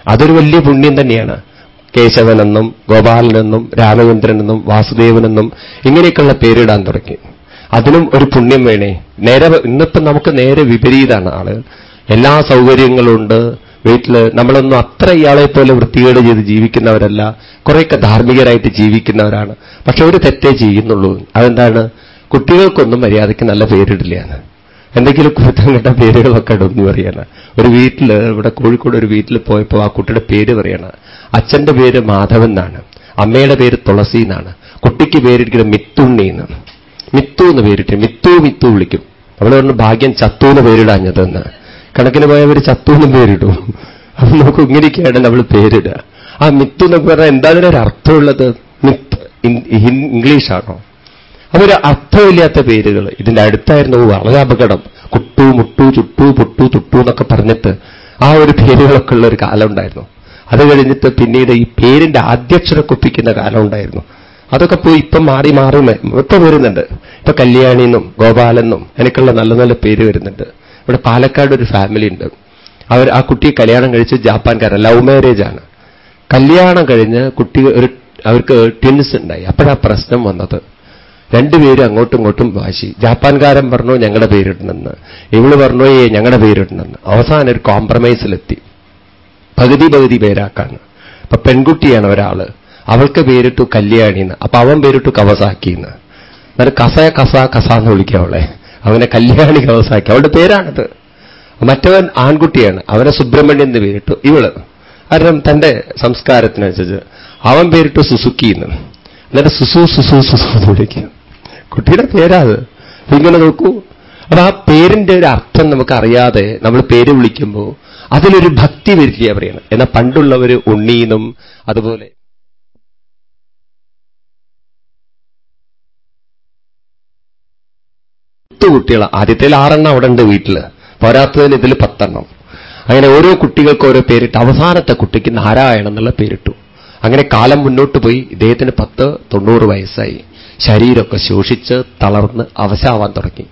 അതൊരു വലിയ പുണ്യം തന്നെയാണ്. കേശവനെന്നും ഗോപാലനെന്നും രാമചന്ദ്രനെന്നും വാസുദേവനെന്നും ഇങ്ങനെയൊക്കെയുള്ള പേരിടാൻ തുടങ്ങി. അതിനും ഒരു പുണ്യം വേണേ. നേരെ ഇന്നിപ്പം നമുക്ക് നേരെ വിപരീതമാണ് ആളുകൾ എല്ലാ സൗകര്യങ്ങളുണ്ട്. വീട്ടിൽ നമ്മളൊന്നും അത്ര ഇയാളെ പോലെ വൃത്തികേട് ചെയ്ത് ജീവിക്കുന്നവരല്ല. കുറേയൊക്കെ ധാർമ്മികരായിട്ട് ജീവിക്കുന്നവരാണ്. പക്ഷെ ഒരു തെറ്റേ ചെയ്യുന്നുള്ളൂ. അതെന്താണ്? കുട്ടികൾക്കൊന്നും മര്യാദയ്ക്ക് നല്ല പേരിടില്ലാണ് എന്തെങ്കിലും കുരുത്തങ്ങളുടെ പേരുകളൊക്കെ ഇടുന്നു പറയണ. ഒരു വീട്ടിൽ ഇവിടെ കോഴിക്കോട് ഒരു വീട്ടിൽ പോയപ്പോൾ ആ കുട്ടിയുടെ പേര് പറയണ. അച്ഛന്റെ പേര് മാധവൻ എന്നാണ്. അമ്മയുടെ പേര് തുളസി എന്നാണ്. കുട്ടിക്ക് പേരിരിക്കുന്നത് മിത്തുണ്ണി എന്ന്. മിത്തു എന്ന് പേരിട്ട് മിത്തു മിത്തു വിളിക്കും. അവൾ പറഞ്ഞു ഭാഗ്യം ചത്തു എന്ന് പേരിടാഞ്ഞതെന്ന് കണക്കിന് പോയവർ ചത്തു എന്നും പേരിടും. അപ്പൊ നമുക്ക് ഇങ്ങനെയൊക്കെയാണ് നമ്മൾ പേരിടുക. ആ മിത്തു എന്നൊക്കെ പറഞ്ഞാൽ എന്താണ് ഒരു അർത്ഥമുള്ളത്? മിത്ത് ഇംഗ്ലീഷാണോ? അതൊരു അർത്ഥമില്ലാത്ത പേരുകൾ. ഇതിന്റെ അടുത്തായിരുന്നു വളരെ അപകടം കുട്ടു മുട്ടു ചുട്ടു പൊട്ടു തുട്ടു എന്നൊക്കെ പറഞ്ഞിട്ട് ആ ഒരു പേരുകളൊക്കെ ഉള്ള ഒരു കാലം ഉണ്ടായിരുന്നു. അത് കഴിഞ്ഞിട്ട് പിന്നീട് ഈ പേരിന്റെ ആദ്യക്ഷരം കുപ്പിക്കുന്ന കാലം ഉണ്ടായിരുന്നു. അതൊക്കെ പോയി ഇപ്പം മാറി മാറി ഇപ്പൊ വരുന്നുണ്ട്. ഇപ്പൊ കല്യാണിന്നും ഗോപാലെന്നും എനിക്കുള്ള നല്ല നല്ല പേര് വരുന്നുണ്ട്. ഇവിടെ പാലക്കാട് ഒരു ഫാമിലി ഉണ്ട്. അവർ ആ കുട്ടിയെ കല്യാണം കഴിച്ച് ജാപ്പാൻകാരൻ ലവ് മാരേജ് ആണ്. കല്യാണം കഴിഞ്ഞ് കുട്ടി ഒരു അവർക്ക് ട്വിൻസ് ഉണ്ടായി. അപ്പോഴാ പ്രശ്നം വന്നത്. രണ്ടുപേരും അങ്ങോട്ടും ഇങ്ങോട്ടും വാശി. ജാപ്പാൻകാരൻ പറഞ്ഞു ഞങ്ങളുടെ പേരിടണമെന്ന്. ഇവൾ പറഞ്ഞു ഏ ഞങ്ങളുടെ പേരിടണമെന്ന്. അവസാനം ഒരു കോംപ്രമൈസിലെത്തി. പകുതി പകുതി പേരാക്കാണ്. അപ്പൊ പെൺകുട്ടിയാണ് ഒരാൾ. അവൾക്ക് പേരിട്ടു കല്യാണിന്ന്. അപ്പൊ അവൻ പേരിട്ടു കവസാക്കിന്ന്. എന്നിട്ട് കസ കസ കസ എന്ന് വിളിക്കുക അവളെ. അവനെ കല്യാണി കവസാക്കി. അവളുടെ പേരാണത്. മറ്റവൻ ആൺകുട്ടിയാണ്. അവനെ സുബ്രഹ്മണ്യൻ എന്ന് പേരിട്ടു ഇവൾ. കാരണം തന്റെ സംസ്കാരത്തിനനുസരിച്ച് അവൻ പേരിട്ടു സുസുക്കി എന്ന് എന്നിട്ട് സുസു സുസു സുസു എന്ന് വിളിക്കും. കുട്ടിയുടെ പേരാത് ഇങ്ങനെ നോക്കൂ അപ്പൊ ആ പേരിന്റെ ഒരു അർത്ഥം നമുക്കറിയാതെ നമ്മൾ പേര് വിളിക്കുമ്പോൾ അതിലൊരു ഭക്തി വരില്ല പറയണം എന്നാൽ പണ്ടുള്ളവർ ഉണ്ണീന്നും അതുപോലെ പത്ത് കുട്ടികൾ ആദ്യത്തിൽ ആറെണ്ണം അവിടെ ഉണ്ട് വീട്ടിൽ പോരാത്തതിന് ഇതിൽ പത്തെണ്ണം. അങ്ങനെ ഓരോ കുട്ടികൾക്ക് ഓരോ പേരിട്ട് അവസാനത്തെ കുട്ടിക്ക് നാരായണം എന്നുള്ള പേരിട്ടു. അങ്ങനെ കാലം മുന്നോട്ട് പോയി. ഇദ്ദേഹത്തിന് പത്ത് തൊണ്ണൂറ് വയസ്സായി. ശരീരമൊക്കെ ശോഷിച്ച് തളർന്ന് അവശാവാൻ തുടങ്ങി.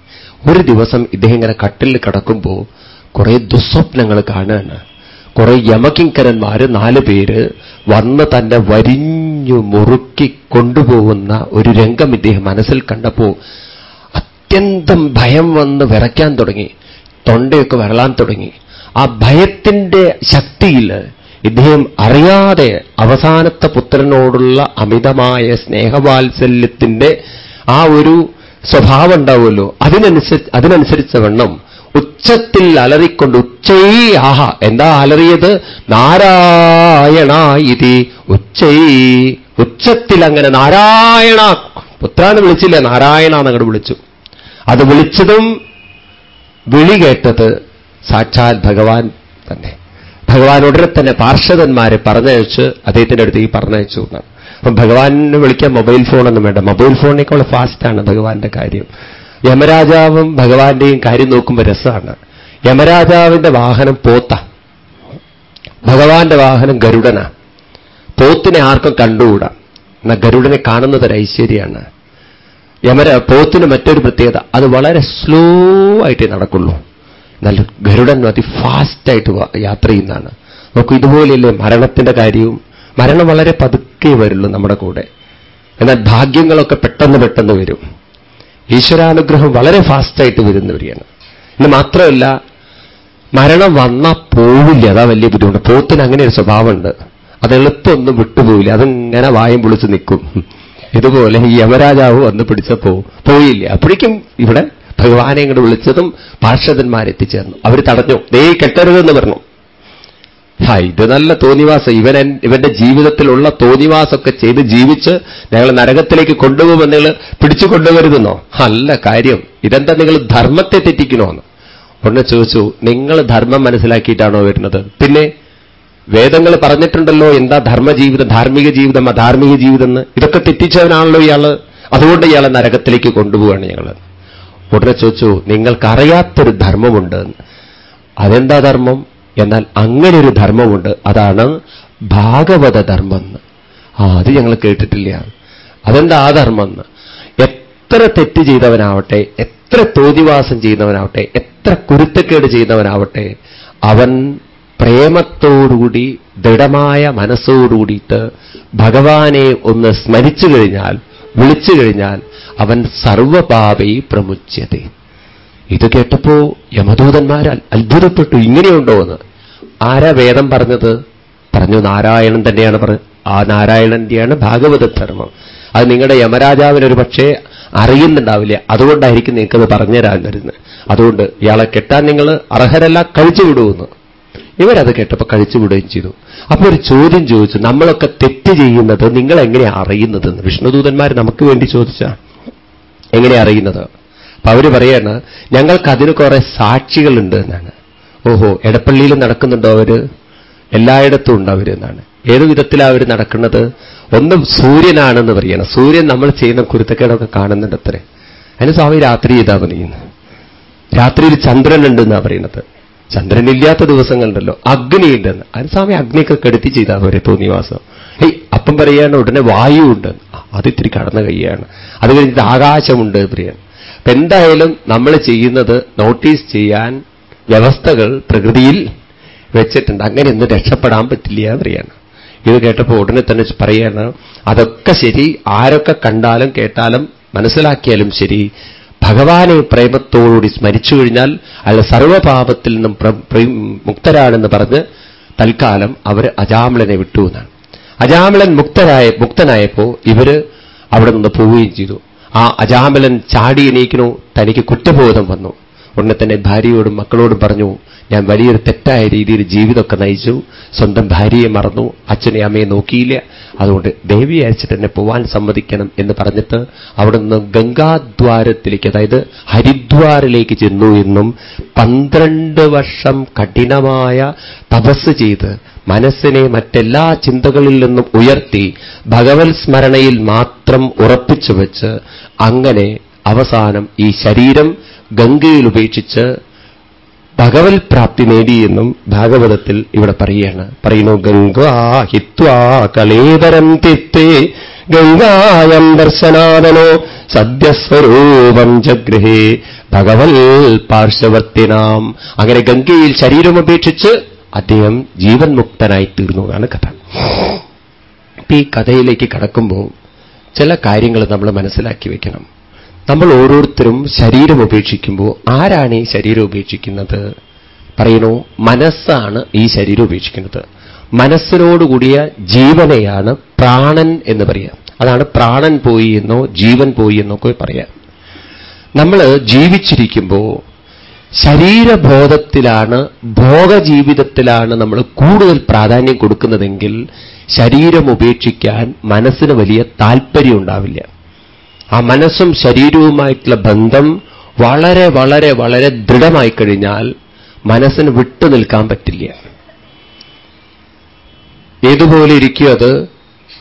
ഒരു ദിവസം ഇദ്ദേഹം ഇങ്ങനെ കട്ടിൽ കിടക്കുമ്പോൾ കുറേ ദുസ്വപ്നങ്ങൾ കാണുകയാണ് കുറെ യമകിങ്കരന്മാർ നാല് പേര് വന്ന് തന്നെ വരിഞ്ഞു മുറുക്കി കൊണ്ടുപോകുന്ന ഒരു രംഗം ഇദ്ദേഹം മനസ്സിൽ കണ്ടപ്പോൾ അത്യന്തം ഭയം വന്ന് വിറയ്ക്കാൻ തുടങ്ങി. തൊണ്ടയൊക്കെ വരളാൻ തുടങ്ങി. ആ ഭയത്തിന്റെ ശക്തിയിൽ ഇദ്ദേഹം അറിയാതെ അവസാനത്തെ പുത്രനോടുള്ള അമിതമായ സ്നേഹവാത്സല്യത്തിന്റെ ആ ഒരു സ്വഭാവം ഉണ്ടാവുമല്ലോ. അതിനനുസരിച്ച് അതിനനുസരിച്ച വണ്ണം ഉച്ചത്തിൽ അലറിക്കൊണ്ട് ഉച്ചൈ ആഹ എന്താ അലറിയത്? നാരായണ ഇതി ഉച്ചൈ ഉച്ചത്തിൽ അങ്ങനെ നാരായണ പുത്രാന്ന് വിളിച്ചില്ല? നാരായണ എന്നങ്ങോട് വിളിച്ചു. അത് വിളിച്ചതും വിളി കേട്ടത് സാക്ഷാൽ ഭഗവാൻ തന്നെ. ഭഗവാൻ ഉടനെ തന്നെ പാർഷദന്മാരെ പറഞ്ഞയച്ച് അദ്ദേഹത്തിന്റെ ഈ പറഞ്ഞയച്ചു എന്നാണ്. അപ്പം ഭഗവാനെ വിളിക്കാൻ മൊബൈൽ ഫോണൊന്നും വേണ്ട. മൊബൈൽ ഫോണിനേക്കാൾ ഫാസ്റ്റാണ് ഭഗവാന്റെ കാര്യം. യമരാജാവും ഭഗവാന്റെയും കാര്യം നോക്കുമ്പോൾ രസമാണ്. യമരാജാവിന്റെ വാഹനം പോത്ത. ഭഗവാന്റെ വാഹനം ഗരുഡന. പോത്തിനെ ആർക്കും കണ്ടുകൂടാ. എന്നാൽ ഗരുഡനെ കാണുന്നത് ഒരു ഐശ്വര്യമാണ്. യമര പോത്തിന് മറ്റൊരു പ്രത്യേകത. അത് വളരെ സ്ലോ ആയിട്ടേ നടക്കുള്ളൂ. എന്നാൽ ഗരുഡൻ അതിഫാസ്റ്റായിട്ട് യാത്ര ചെയ്യുന്നതാണ്. നോക്കൂ ഇതുപോലെയല്ലേ മരണത്തിന്റെ കാര്യവും? മരണം വളരെ പതുക്കെ വരുള്ളൂ നമ്മുടെ കൂടെ. എന്നാൽ ഭാഗ്യങ്ങളൊക്കെ പെട്ടെന്ന് പെട്ടെന്ന് വരും. ഈശ്വരാനുഗ്രഹം വളരെ ഫാസ്റ്റായിട്ട് വരുന്നവരെയാണ് ഇന്ന് മാത്രമല്ല മരണം വന്നാൽ പോവില്ല. അതാ വലിയ ബുദ്ധിമുട്ട്. പോത്തിന് അങ്ങനെ ഒരു സ്വഭാവമുണ്ട്. അത് എളുപ്പമൊന്നും വിട്ടുപോയില്ല അതിങ്ങനെ വായം പൊളിച്ച് നിൽക്കും. ഇതുപോലെ ഈ യമരാജാവ് വന്ന് പിടിച്ചപ്പോ പോയില്ല. അപ്പോഴേക്കും ഇവിടെ ഭഗവാനെ ഇങ്ങോട്ട് വിളിച്ചതും പാർഷദന്മാരെത്തിച്ചേർന്നു അവർ തടഞ്ഞു. ദേ കെട്ടരുതെന്ന് പറഞ്ഞു. ഹാ ഇത് നല്ല തോന്നിവാസം. ഇവൻ ഇവന്റെ ജീവിതത്തിലുള്ള തോന്നിവാസമൊക്കെ ചെയ്ത് ജീവിച്ച് ഞങ്ങൾ നരകത്തിലേക്ക് കൊണ്ടുപോകുമ്പോൾ നിങ്ങൾ പിടിച്ചു കൊണ്ടുവരുതെന്നോ അല്ല കാര്യം. ഇതെന്താ നിങ്ങൾ ധർമ്മത്തെ തെറ്റിക്കണോന്ന്? ഉടനെ ചോദിച്ചു നിങ്ങൾ ധർമ്മം മനസ്സിലാക്കിയിട്ടാണോ വരുന്നത്? പിന്നെ വേദങ്ങൾ പറഞ്ഞിട്ടുണ്ടല്ലോ എന്താ ധർമ്മജീവിതം ധാർമ്മിക ജീവിതം അധാർമിക ജീവിതം എന്ന്? ഇതൊക്കെ തെറ്റിച്ചവനാണല്ലോ ഇയാൾ. അതുകൊണ്ട് ഇയാളെ നരകത്തിലേക്ക് കൊണ്ടുപോവാണ് ഞങ്ങൾ ഉടനെ ചോദിച്ചു നിങ്ങൾക്കറിയാത്തൊരു ധർമ്മമുണ്ട്. അതെന്താ ധർമ്മം? എന്നാൽ അങ്ങനെ ഒരു ധർമ്മമുണ്ട്. അതാണ് ഭാഗവത ധർമ്മം അത് ഞങ്ങൾ കേട്ടിട്ടില്ല. അതെന്താ ആ ധർമ്മം? എത്ര തെറ്റ് ചെയ്തവനാവട്ടെ എത്ര തോതിവാസം ചെയ്യുന്നവനാവട്ടെ എത്ര കുരുത്തക്കേട് ചെയ്യുന്നവനാവട്ടെ അവൻ പ്രേമത്തോടുകൂടി ദൃഢമായ മനസ്സോടുകൂടിയിട്ട് ഭഗവാനെ ഒന്ന് സ്മരിച്ചു കഴിഞ്ഞാൽ വിളിച്ചു കഴിഞ്ഞാൽ അവൻ സർവപാപൈ പ്രമുച്യത ഇത് കേട്ടപ്പോ യമദൂതന്മാർ അത്ഭുതപ്പെട്ടു. ഇങ്ങനെയുണ്ടോ എന്ന്. ആരാ വേദം പറഞ്ഞത്? പറഞ്ഞു നാരായണൻ തന്നെയാണ് പറഞ്ഞത്. ആ നാരായണന്റെയാണ് ഭാഗവത ധർമ്മം. അത് നിങ്ങളുടെ യമരാജാവിനൊരു പക്ഷേ അറിയുന്നുണ്ടാവില്ല. അതുകൊണ്ടായിരിക്കും നിങ്ങൾക്കത് പറഞ്ഞുതരാൻ വരുന്നത്. അതുകൊണ്ട് ഇയാളെ കെട്ടാൻ നിങ്ങൾ അർഹരല്ല കഴിച്ചു വിടുമെന്ന് ഇവരത് കേട്ടപ്പോൾ കഴിച്ചു വിടുകയും ചെയ്തു. അപ്പൊ ഒരു ചോദ്യം ചോദിച്ചു നമ്മളൊക്കെ തെറ്റ് ചെയ്യുന്നത് നിങ്ങൾ എങ്ങനെയാ അറിയുന്നത് വിഷ്ണുദൂതന്മാർ നമുക്ക് വേണ്ടി ചോദിച്ച എങ്ങനെ അറിയുന്നത്? അപ്പൊ അവർ പറയാണ് ഞങ്ങൾക്ക് അതിന് കുറെ സാക്ഷികളുണ്ട് എന്നാണ് ഓഹോ എടപ്പള്ളിയിൽ നടക്കുന്നുണ്ടോ അവർ? എല്ലായിടത്തും ഉണ്ട് അവരെന്നാണ് ഏതു വിധത്തിലാണ് അവർ നടക്കുന്നത്? ഒന്ന് സൂര്യനാണെന്ന് പറയണം. സൂര്യൻ നമ്മൾ ചെയ്യുന്ന കുരുത്തക്കേടൊക്കെ കാണുന്നുണ്ട് അത്രേ അതിന് സ്വാമി രാത്രി ഇതാ പറയുന്നത് രാത്രിയിൽ ചന്ദ്രനുണ്ടെന്നാണ് പറയുന്നത്. ചന്ദ്രനില്ലാത്ത ദിവസങ്ങളുണ്ടല്ലോ. അഗ്നിയുണ്ടെന്ന്. അത് സ്വാമി അഗ്നിയൊക്കെ കെടുത്തി ചെയ്താൽ പോരെ തോന്നിവാസം. ഏയ് അപ്പം പറയാണ് ഉടനെ വായു ഉണ്ട്. അതിത്തിരി കടന്ന കൈയാണ് അത് കഴിഞ്ഞിട്ട് ആകാശമുണ്ട് പ്രിയൻ. അപ്പൊ എന്തായാലും നമ്മൾ ചെയ്യുന്നത് നോട്ടീസ് ചെയ്യാൻ വ്യവസ്ഥകൾ പ്രകൃതിയിൽ വെച്ചിട്ടുണ്ട്. അങ്ങനെ ഒന്നും രക്ഷപ്പെടാൻ പറ്റില്ല പ്രിയാണ് ഇത് കേട്ടപ്പോൾ ഉടനെ തന്നെ പറയാണ് അതൊക്കെ ശരി. ആരൊക്കെ കണ്ടാലും കേട്ടാലും മനസ്സിലാക്കിയാലും ശരി. ഭഗവാനെ പ്രേമത്തോടുകൂടി സ്മരിച്ചു കഴിഞ്ഞാൽ അയാൾ സർവപാപത്തിൽ നിന്നും മുക്തരാണെന്ന് പറഞ്ഞ് തൽക്കാലം അവർ അജാമിളനെ വിട്ടു എന്നാണ്. അജാമിളൻ മുക്തരായ മുക്തനായപ്പോ ഇവർ അവിടെ നിന്ന് പോവുകയും ചെയ്തു. ആ അജാമിളൻ ചാടി എണീക്കണു തനിക്ക് കുറ്റബോധം വന്നു. ഉടനെ തന്നെ ഭാര്യയോടും മക്കളോടും പറഞ്ഞു ഞാൻ വലിയൊരു തെറ്റായ രീതിയിൽ ജീവിതമൊക്കെ നയിച്ചു. സ്വന്തം ഭാര്യയെ മറന്നു. അച്ഛനെ അമ്മയെ നോക്കിയില്ല. അതുകൊണ്ട് ദേവി അയച്ചിട്ട് എന്നെ പോവാൻ സമ്മതിക്കണം എന്ന് പറഞ്ഞിട്ട് അവിടെ നിന്ന് ഗംഗാദ്വാരത്തിലേക്ക് അതായത് ഹരിദ്വാറിലേക്ക് ചെന്നു എന്നും പന്ത്രണ്ട് വർഷം കഠിനമായ തപസ് ചെയ്ത് മനസ്സിനെ മറ്റെല്ലാ ചിന്തകളിൽ നിന്നും ഉയർത്തി ഭഗവത് സ്മരണയിൽ മാത്രം ഉറപ്പിച്ചു വെച്ച് അങ്ങനെ അവസാനം ഈ ശരീരം ഗംഗയിൽ ഉപേക്ഷിച്ച് ഭഗവത് പ്രാപ്തി നേടിയെന്നും ഭാഗവതത്തിൽ ഇവിടെ പറയുകയാണ്. പറയുന്നു ഗംഗാ ഹിത്വാ കലേതരം തിത്തേ ഗംഗായം ദർശനാദനോ സദ്യസ്വരൂപം ജഗൃഹേ ഭഗവൽ പാർശ്വവർത്തിനാം അങ്ങനെ ഗംഗയിൽ ശരീരം ഉപേക്ഷിച്ച് അദ്ദേഹം ജീവൻ മുക്തനായി തീർന്നു എന്നാണ് കഥ ഈ കഥയിലേക്ക് കടക്കുമ്പോൾ ചില കാര്യങ്ങൾ നമ്മൾ മനസ്സിലാക്കി വെക്കണം. നമ്മൾ ഓരോരുത്തരും ശരീരം ഉപേക്ഷിക്കുമ്പോൾ ആരാണ് ഈ ശരീരം ഉപേക്ഷിക്കുന്നത്? പറയുന്നു മനസ്സാണ് ഈ ശരീരം ഉപേക്ഷിക്കുന്നത്. മനസ്സിനോടുകൂടിയ ജീവനെയാണ് പ്രാണൻ എന്ന് പറയാം. അതാണ് പ്രാണൻ പോയി എന്നോ ജീവൻ പോയി എന്നൊക്കെ പറയാം. നമ്മൾ ജീവിച്ചിരിക്കുമ്പോൾ ശരീരബോധത്തിലാണ് ഭോഗജീവിതത്തിലാണ് നമ്മൾ കൂടുതൽ പ്രാധാന്യം കൊടുക്കുന്നതെങ്കിൽ ശരീരം ഉപേക്ഷിക്കാൻ മനസ്സിന് വലിയ താല്പര്യം ഉണ്ടാവില്ല. ആ മനസ്സും ശരീരവുമായിട്ടുള്ള ബന്ധം വളരെ വളരെ വളരെ ദൃഢമായി കഴിഞ്ഞാൽ മനസ്സിന് വിട്ടു നിൽക്കാൻ പറ്റില്ല. ഏതുപോലെ ഇരിക്കും അത്?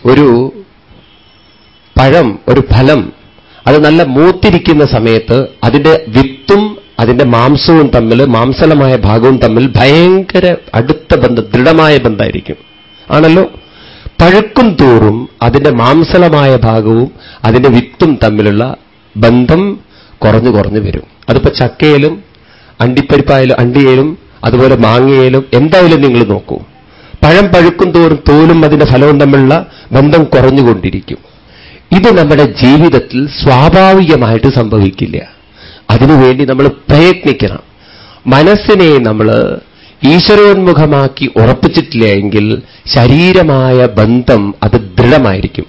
ഒരു പഴം ഒരു ഫലം അത് നല്ല മൂത്തിരിക്കുന്ന സമയത്ത് അതിന്റെ വിത്തും അതിന്റെ മാംസവും തമ്മിൽ മാംസലമായ ഭാഗവും തമ്മിൽ ഭയങ്കര അടുത്ത ബന്ധം ദൃഢമായ ബന്ധമായിരിക്കും. ആണല്ലോ? പഴുക്കും തോറും അതിന്റെ മാംസലമായ ഭാഗവും അതിന്റെ വിത്തും തമ്മിലുള്ള ബന്ധം കുറഞ്ഞു കുറഞ്ഞു വരും. അതിപ്പോ ചക്കയിലും അണ്ടിപ്പരിപ്പായാലും അണ്ടിയേലും അതുപോലെ മാങ്ങയിലും എന്തായാലും നിങ്ങൾ നോക്കൂ. പഴം പഴുക്കും തോറും തോലും അതിന്റെ ഫലവും തമ്മിലുള്ള ബന്ധം കുറഞ്ഞുകൊണ്ടിരിക്കും ഇത് നമ്മുടെ ജീവിതത്തിൽ സ്വാഭാവികമായിട്ട് സംഭവിക്കില്ല. അതിനുവേണ്ടി നമ്മൾ പ്രയത്നിക്കണം. മനസ്സിനെ നമ്മൾ ഈശ്വരോന്മുഖമാക്കി ഉറപ്പിച്ചിട്ടില്ല എങ്കിൽ ശരീരമായ ബന്ധം അത് ദൃഢമായിരിക്കും.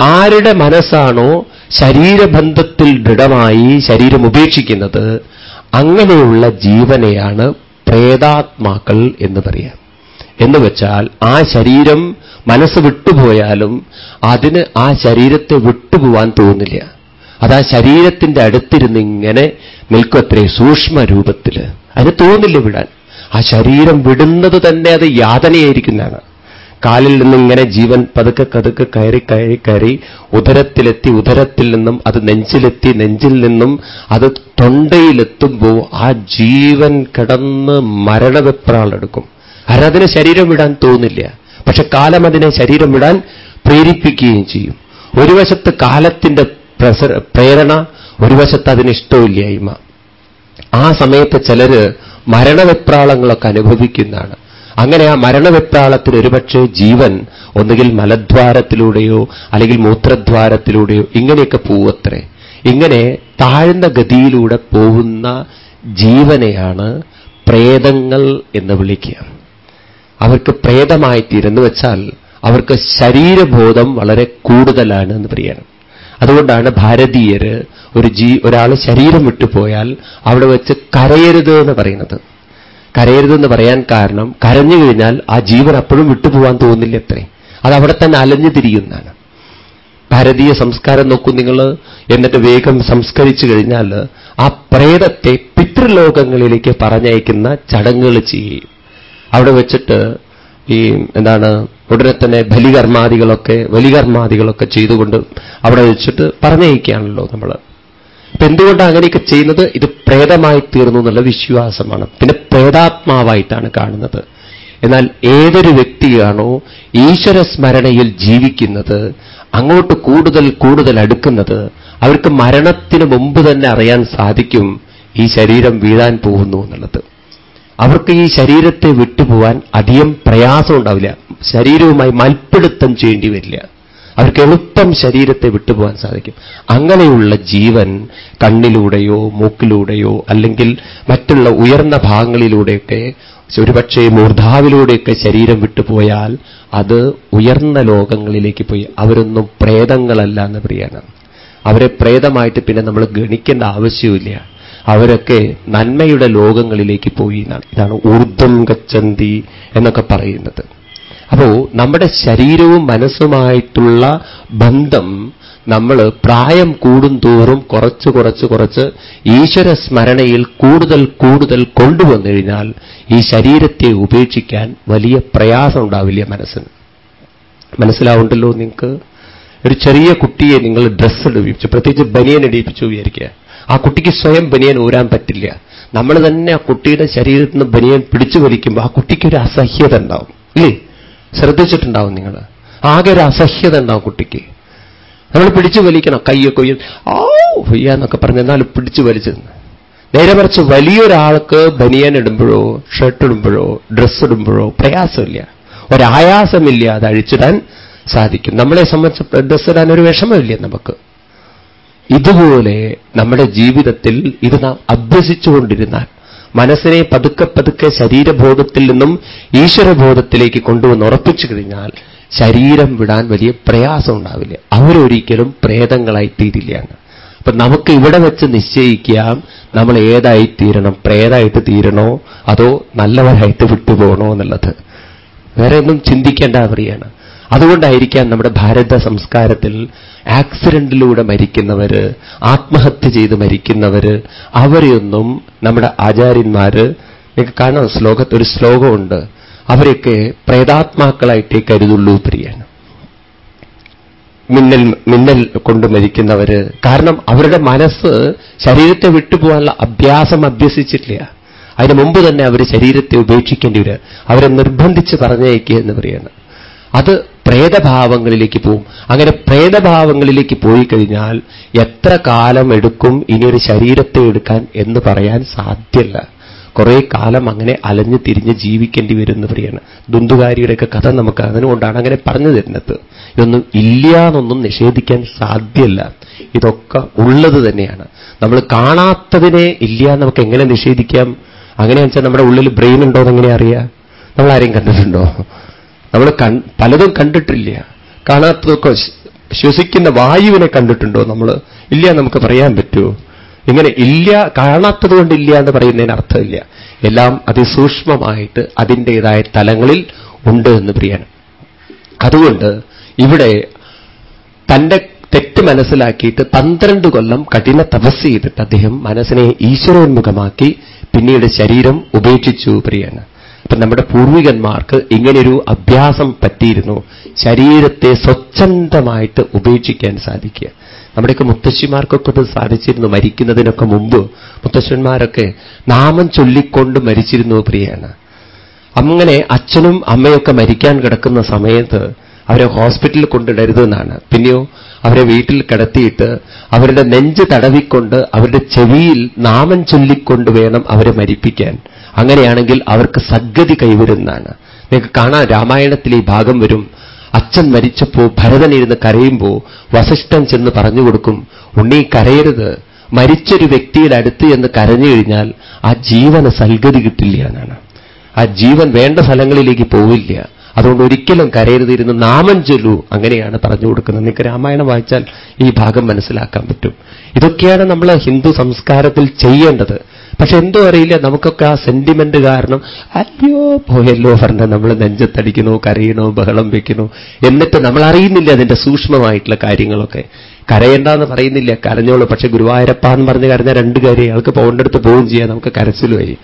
ആരുടെ മനസ്സാണോ ശരീരബന്ധത്തിൽ ദൃഢമായി ശരീരം ഉപേക്ഷിക്കുന്നത് അങ്ങനെയുള്ള ജീവനെയാണ് പ്രേതാത്മാക്കൾ എന്ന് പറയാം. എന്ന് വെച്ചാൽ ആ ശരീരം മനസ്സ് വിട്ടുപോയാലും അതിന് ആ ശരീരത്തെ വിട്ടുപോവാൻ തോന്നില്ല. അത് ആ ശരീരത്തിന്റെ അടുത്തിരുന്ന് ഇങ്ങനെ നിൽക്കത്രേ സൂക്ഷ്മ രൂപത്തിൽ അതിന് തോന്നില്ല വിടാൻ. ആ ശരീരം വിടുന്നത് തന്നെ അത് യാതനയായിരിക്കുന്നതാണ്. കാലിൽ നിന്ന് ഇങ്ങനെ ജീവൻ പതുക്കെ കതുക്കെ കയറി കയറി കയറി ഉദരത്തിലെത്തി ഉദരത്തിൽ നിന്നും അത് നെഞ്ചിലെത്തി നെഞ്ചിൽ നിന്നും അത് തൊണ്ടയിലെത്തുമ്പോൾ ആ ജീവൻ കിടന്ന് മരണവെപ്രാളെടുക്കും. അതിന് ശരീരം വിടാൻ തോന്നില്ല. പക്ഷെ കാലം അതിനെ ശരീരം വിടാൻ പ്രേരിപ്പിക്കുകയും ചെയ്യും. ഒരു വശത്ത് കാലത്തിന്റെ പ്രേരണ ഒരു വശത്ത് അതിന് ഇഷ്ടമില്ലായ്മ. ആ സമയത്ത് ചിലര് മരണവെപ്രാളങ്ങളൊക്കെ അനുഭവിക്കുന്നതാണ്. അങ്ങനെ ആ മരണവെപ്രാളത്തിൽ ഒരുപക്ഷെ ജീവൻ ഒന്നുകിൽ മലദ്വാരത്തിലൂടെയോ അല്ലെങ്കിൽ മൂത്രദ്വാരത്തിലൂടെയോ ഇങ്ങനെയൊക്കെ പോവത്രേ. ഇങ്ങനെ താഴ്ന്ന ഗതിയിലൂടെ പോകുന്ന ജീവനെയാണ് പ്രേതങ്ങൾ എന്ന് വിളിക്കുക. അവർക്ക് പ്രേതമായി തീരുന്നു വെച്ചാൽ അവർക്ക് ശരീരബോധം വളരെ കൂടുതലാണ് എന്ന് പറയണം. അതുകൊണ്ടാണ് ഭാരതീയര് ഒരു ജീ ഒരാൾ ശരീരം വിട്ടുപോയാൽ അവിടെ വെച്ച് കരയരുത് എന്ന് പറയുന്നത്. കരയരുതെന്ന് പറയാൻ കാരണം കരഞ്ഞു കഴിഞ്ഞാൽ ആ ജീവൻ അപ്പോഴും വിട്ടുപോകാൻ തോന്നില്ല അത്രേ. അത് അവിടെ തന്നെ അലഞ്ഞു തിരിയുന്നതാണ്. ഭാരതീയ സംസ്കാരം നോക്കൂ നിങ്ങൾ എന്നിട്ട് വേഗം സംസ്കരിച്ചു കഴിഞ്ഞാൽ ആ പ്രേതത്തെ പിതൃലോകങ്ങളിലേക്ക് പറഞ്ഞയക്കുന്ന ചടങ്ങുകൾ ചെയ്യും. അവിടെ വെച്ചിട്ട് ഈ എന്താണ് ഉടനെ തന്നെ ബലികർമാദികളൊക്കെ ബലികർമാദികളൊക്കെ ചെയ്തുകൊണ്ട് അവിടെ വെച്ചിട്ട് പറഞ്ഞയക്കുകയാണല്ലോ നമ്മൾ അപ്പൊ എന്തുകൊണ്ടാണ് അങ്ങനെയൊക്കെ ചെയ്യുന്നത്? ഇത് പ്രേതമായി തീർന്നു എന്നുള്ള വിശ്വാസമാണ്. പിന്നെ പ്രേതാത്മാവായിട്ടാണ് കാണുന്നത്. എന്നാൽ ഏതൊരു വ്യക്തിയാണോ ഈശ്വര സ്മരണയിൽ ജീവിക്കുന്നത് അങ്ങോട്ട് കൂടുതൽ കൂടുതൽ അടുക്കുന്നത് അവർക്ക് മരണത്തിന് മുമ്പ് തന്നെ അറിയാൻ സാധിക്കും ഈ ശരീരം വീഴാൻ പോകുന്നു എന്നുള്ളത്. അവർക്ക് ഈ ശരീരത്തെ വിട്ടുപോവാൻ അധികം പ്രയാസം ഉണ്ടാവില്ല ശരീരവുമായി മൽപ്പിടുത്തം ചെയ്യേണ്ടി വരില്ല. അവർക്ക് എളുപ്പം ശരീരത്തെ വിട്ടുപോകാൻ സാധിക്കും. അങ്ങനെയുള്ള ജീവൻ കണ്ണിലൂടെയോ മൂക്കിലൂടെയോ അല്ലെങ്കിൽ മറ്റുള്ള ഉയർന്ന ഭാഗങ്ങളിലൂടെയൊക്കെ ഒരുപക്ഷെ മൂർധാവിലൂടെയൊക്കെ ശരീരം വിട്ടുപോയാൽ അത് ഉയർന്ന ലോകങ്ങളിലേക്ക് പോയി. അവരൊന്നും പ്രേതങ്ങളല്ല എന്ന് പറയാനാണ്. അവരെ പ്രേതമായിട്ട് പിന്നെ നമ്മൾ ഗണിക്കേണ്ട ആവശ്യമില്ല അവരൊക്കെ നന്മയുടെ ലോകങ്ങളിലേക്ക് പോയി എന്നാണ്. ഇതാണ് ഊർദ്ധം ഗച്ചന്തി എന്നൊക്കെ പറയുന്നത്. അപ്പോ നമ്മുടെ ശരീരവും മനസ്സുമായിട്ടുള്ള ബന്ധം നമ്മൾ പ്രായം കൂടുന്തോറും കുറച്ച് കുറച്ച് കുറച്ച് ഈശ്വര സ്മരണയിൽ കൂടുതൽ കൂടുതൽ കൊണ്ടുവന്നു കഴിഞ്ഞാൽ ഈ ശരീരത്തെ ഉപേക്ഷിക്കാൻ വലിയ പ്രയാസം ഉണ്ടാവില്ല മനസ്സിന്. മനസ്സിലാവുണ്ടല്ലോ നിങ്ങൾക്ക്? ഒരു ചെറിയ കുട്ടിയെ നിങ്ങൾ ഡ്രസ്സ് ഇടിപ്പിച്ചു പ്രത്യേകിച്ച് ബനിയൻ ഇടിപ്പിച്ചു വിചാരിക്കുക. ആ കുട്ടിക്ക് സ്വയം ബനിയൻ ഊരാൻ പറ്റില്ല. നമ്മൾ തന്നെ ആ കുട്ടിയുടെ ശരീരത്തിൽ നിന്ന് ബനിയൻ പിടിച്ചു വലിക്കുമ്പോൾ ആ കുട്ടിക്കൊരു അസഹ്യത ഉണ്ടാവും. ഇല്ലേ? ശ്രദ്ധിച്ചിട്ടുണ്ടാവും നിങ്ങൾ. ആകെ ഒരു അസഹ്യത ഉണ്ടാവും കുട്ടിക്ക്. നമ്മൾ പിടിച്ചു വലിക്കണം കയ്യൊക്കെ ഉയർ ഓ വയ്യ എന്നൊക്കെ പറഞ്ഞ് എന്നാലും പിടിച്ചു വലിച്ചു നേരെ മറിച്ച് വലിയൊരാൾക്ക് ബനിയൻ ഇടുമ്പോഴോ ഷർട്ട് ഇടുമ്പോഴോ ഡ്രസ്സ് ഇടുമ്പോഴോ പ്രയാസമില്ല. ഒരായാസമില്ല അത് അഴിച്ചിടാൻ സാധിക്കും. നമ്മളെ സംബന്ധിച്ച് ഡ്രസ്സ് ഇടാൻ ഒരു വിഷമമില്ല നമുക്ക്. ഇതുപോലെ നമ്മുടെ ജീവിതത്തിൽ ഇത് നാം അഭ്യസിച്ചുകൊണ്ടിരുന്നാൽ മനസ്സിനെ പതുക്കെ പതുക്കെ ശരീരബോധത്തിൽ നിന്നും ഈശ്വരബോധത്തിലേക്ക് കൊണ്ടുവന്ന് ഉറപ്പിച്ചു കഴിഞ്ഞാൽ ശരീരം വിടാൻ വലിയ പ്രയാസം ഉണ്ടാവില്ല. അവരൊരിക്കലും പ്രേതങ്ങളായി തീരില്ലയാണ് അപ്പൊ നമുക്ക് ഇവിടെ വെച്ച് നിശ്ചയിക്കാം നമ്മൾ ഏതായി തീരണം? പ്രേതായിട്ട് തീരണോ? അതോ നല്ലവരായിട്ട് വിട്ടുപോകണോ എന്നുള്ളത്? വേറെ ഒന്നും ചിന്തിക്കേണ്ട പറയാണ് അതുകൊണ്ടായിരിക്കാം നമ്മുടെ ഭാരത സംസ്കാരത്തിൽ ആക്സിഡന്റിലൂടെ മരിക്കുന്നവര് ആത്മഹത്യ ചെയ്ത് മരിക്കുന്നവര് അവരെയൊന്നും നമ്മുടെ ആചാര്യന്മാര് നിങ്ങൾക്ക് കാണാം ശ്ലോകത്ത് ഒരു ശ്ലോകമുണ്ട്. അവരെയൊക്കെ പ്രേതാത്മാക്കളായിട്ടേ കരുതുള്ളൂ പ്രിയാണ് മിന്നൽ മിന്നൽ കൊണ്ട് മരിക്കുന്നവര് കാരണം അവരുടെ മനസ്സ് ശരീരത്തെ വിട്ടുപോകാനുള്ള അഭ്യാസം അഭ്യസിച്ചിട്ടില്ല. അതിനു മുമ്പ് തന്നെ അവർ ശരീരത്തെ ഉപേക്ഷിക്കേണ്ടി വരിക. അവരെ നിർബന്ധിച്ച് പറഞ്ഞയക്കുക എന്ന് പറയുന്നത്. അത് പ്രേതഭാവങ്ങളിലേക്ക് പോവും. അങ്ങനെ പ്രേതഭാവങ്ങളിലേക്ക് പോയി കഴിഞ്ഞാൽ എത്ര കാലം എടുക്കും ഇനിയൊരു ശരീരത്തെ എടുക്കാൻ എന്ന് പറയാൻ സാധ്യല്ല. കുറെ കാലം അങ്ങനെ അലഞ്ഞു തിരിഞ്ഞ് ജീവിക്കേണ്ടി വരുന്നവരെയാണ്. ദുന്തുകാരിയുടെയൊക്കെ കഥ നമുക്ക് അതിനുകൊണ്ടാണ് അങ്ങനെ പറഞ്ഞു തരുന്നത്. ഇതൊന്നും ഇല്ല എന്നൊന്നും നിഷേധിക്കാൻ സാധ്യല്ല. ഇതൊക്കെ ഉള്ളത് തന്നെയാണ്. നമ്മൾ കാണാത്തതിനെ ഇല്ല നമുക്ക് എങ്ങനെ നിഷേധിക്കാം? അങ്ങനെയാണെന്ന് വെച്ചാൽ നമ്മുടെ ഉള്ളിൽ ബ്രെയിൻ ഉണ്ടോ എന്ന് എങ്ങനെ അറിയാം? നമ്മൾ ആരെയും കണ്ടിട്ടുണ്ടോ? നമ്മൾ പലതും കണ്ടിട്ടില്ല. കാണാത്തതൊക്കെ ശ്വസിക്കുന്ന വായുവിനെ കണ്ടിട്ടുണ്ടോ നമ്മൾ ഇല്ല നമുക്ക് പറയാൻ പറ്റുമോ ഇങ്ങനെ ഇല്ല കാണാത്തത് കൊണ്ട് ഇല്ല എന്ന് പറയുന്നതിന് അർത്ഥമില്ല. എല്ലാം അതിസൂക്ഷ്മമായിട്ട് അതിന്റെതായ തലങ്ങളിൽ ഉണ്ട് എന്ന് പ്രിയാണ് അതുകൊണ്ട് ഇവിടെ തന്റെ തെറ്റ് മനസ്സിലാക്കിയിട്ട് പന്ത്രണ്ട് കൊല്ലം കഠിന തപസ് ചെയ്തിട്ട് അദ്ദേഹം മനസ്സിനെ ഈശ്വരോന്മുഖമാക്കി പിന്നീട് ശരീരം ഉപേക്ഷിച്ചു പ്രിയാണ് അപ്പൊ നമ്മുടെ പൂർവികന്മാർക്ക് ഇങ്ങനെയൊരു അഭ്യാസം പറ്റിയിരുന്നു ശരീരത്തെ സ്വച്ഛന്തമായിട്ട് ഉപേക്ഷിക്കാൻ സാധിക്കുക. നമ്മുടെയൊക്കെ മുത്തശ്ശിമാർക്കൊക്കെ ഇത് സാധിച്ചിരുന്നു മരിക്കുന്നതിനൊക്കെ മുമ്പ്. മുത്തശ്ശന്മാരൊക്കെ നാമം ചൊല്ലിക്കൊണ്ട് മരിച്ചിരുന്നു പ്രിയാണ് അങ്ങനെ അച്ഛനും അമ്മയൊക്കെ മരിക്കാൻ കിടക്കുന്ന സമയത്ത് അവരെ ഹോസ്പിറ്റലിൽ കൊണ്ടിടരുതെന്നാണ്. പിന്നെയോ അവരെ വീട്ടിൽ കിടത്തിയിട്ട് അവരുടെ നെഞ്ച് തടവിക്കൊണ്ട് അവരുടെ ചെവിയിൽ നാമം ചൊല്ലിക്കൊണ്ട് വേണം അവരെ മരിപ്പിക്കാൻ. അങ്ങനെയാണെങ്കിൽ അവർക്ക് സദ്ഗതി കൈവരുന്നതാണ്. നിങ്ങൾക്ക് കാണാൻ രാമായണത്തിൽ ഈ ഭാഗം വരും. അച്ഛൻ മരിച്ചപ്പോ ഭരതൻ ഇരുന്ന് കരയുമ്പോ വസിഷ്ഠൻ ചെന്ന് പറഞ്ഞു കൊടുക്കും ഉണ്ണി കരയരുത്. മരിച്ചൊരു വ്യക്തിയുടെ അടുത്ത് എന്ന് കരഞ്ഞു കഴിഞ്ഞാൽ ആ ജീവന് സൽഗതി കിട്ടില്ല എന്നാണ്. ആ ജീവൻ വേണ്ട സ്ഥലങ്ങളിലേക്ക് പോവില്ല. അതുകൊണ്ട് ഒരിക്കലും കരയരുതിരുന്ന് നാമം ചൊല്ലൂ അങ്ങനെയാണ് പറഞ്ഞു കൊടുക്കുന്നത്. നിങ്ങൾക്ക് രാമായണം വായിച്ചാൽ ഈ ഭാഗം മനസ്സിലാക്കാൻ പറ്റും. ഇതൊക്കെയാണ് നമ്മൾ ഹിന്ദു സംസ്കാരത്തിൽ ചെയ്യേണ്ടത്. പക്ഷെ എന്തോ അറിയില്ല നമുക്കൊക്കെ ആ സെന്റിമെന്റ് കാരണം അയ്യോ പോയല്ലോ പറഞ്ഞ നമ്മൾ നെഞ്ചത്തടിക്കണോ കരയണോ ബഹളം വെക്കണോ എന്നിട്ട് നമ്മൾ അറിയുന്നില്ല അതിന്റെ സൂക്ഷ്മമായിട്ടുള്ള കാര്യങ്ങളൊക്കെ. കരയണ്ടെന്ന് പറയുന്നില്ല കരഞ്ഞോളൂ. പക്ഷെ ഗുരുവായൂരപ്പ എന്ന് പറഞ്ഞ് കരഞ്ഞ രണ്ട് കാര്യം അയാൾക്ക് പോകേണ്ടടുത്ത് പോവുകയും ചെയ്യാം. നമുക്ക് കരച്ചിൽ വരി.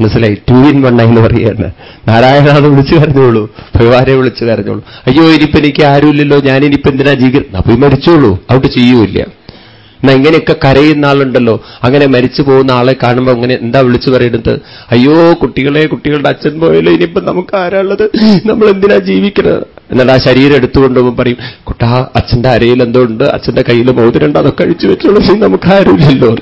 മനസ്സിലായി? ടു ഇൻ വൺ എന്ന് പറയാണ് നാരായണാണ് വിളിച്ചു കരഞ്ഞോളൂ. ഭഗവാനെ വിളിച്ചു കരഞ്ഞോളൂ. അയ്യോ ഇനിയിപ്പോ എനിക്ക് ആരുമില്ലല്ലോ. ഞാനിനിപ്പോ എന്തിനാ ജീവിക്കുന്നത് അപ്പൊ മരിച്ചോളൂ. അവിടെ ചെയ്യൂല്ല എന്നാ ഇങ്ങനെയൊക്കെ കരയുന്ന ആളുണ്ടല്ലോ. അങ്ങനെ മരിച്ചു പോകുന്ന ആളെ കാണുമ്പോൾ അങ്ങനെ എന്താ വിളിച്ചു പറയുന്നത്? അയ്യോ കുട്ടികളെ കുട്ടികളുടെ അച്ഛൻ പോയല്ലോ. ഇനിയിപ്പം നമുക്ക് ആരാളുള്ളത് നമ്മൾ എന്തിനാ ജീവിക്കുന്നത് എന്നിട്ട് ആ ശരീരം എടുത്തുകൊണ്ടുപോകും പറയും കുട്ടാ അച്ഛന്റെ അരയിൽ എന്തോ ഉണ്ട്. അച്ഛന്റെ കയ്യിൽ മോതിരണ്ട അതൊക്കെ അഴിച്ചു വെച്ചോളൂ. നമുക്ക് ആരുമില്ലല്ലോ.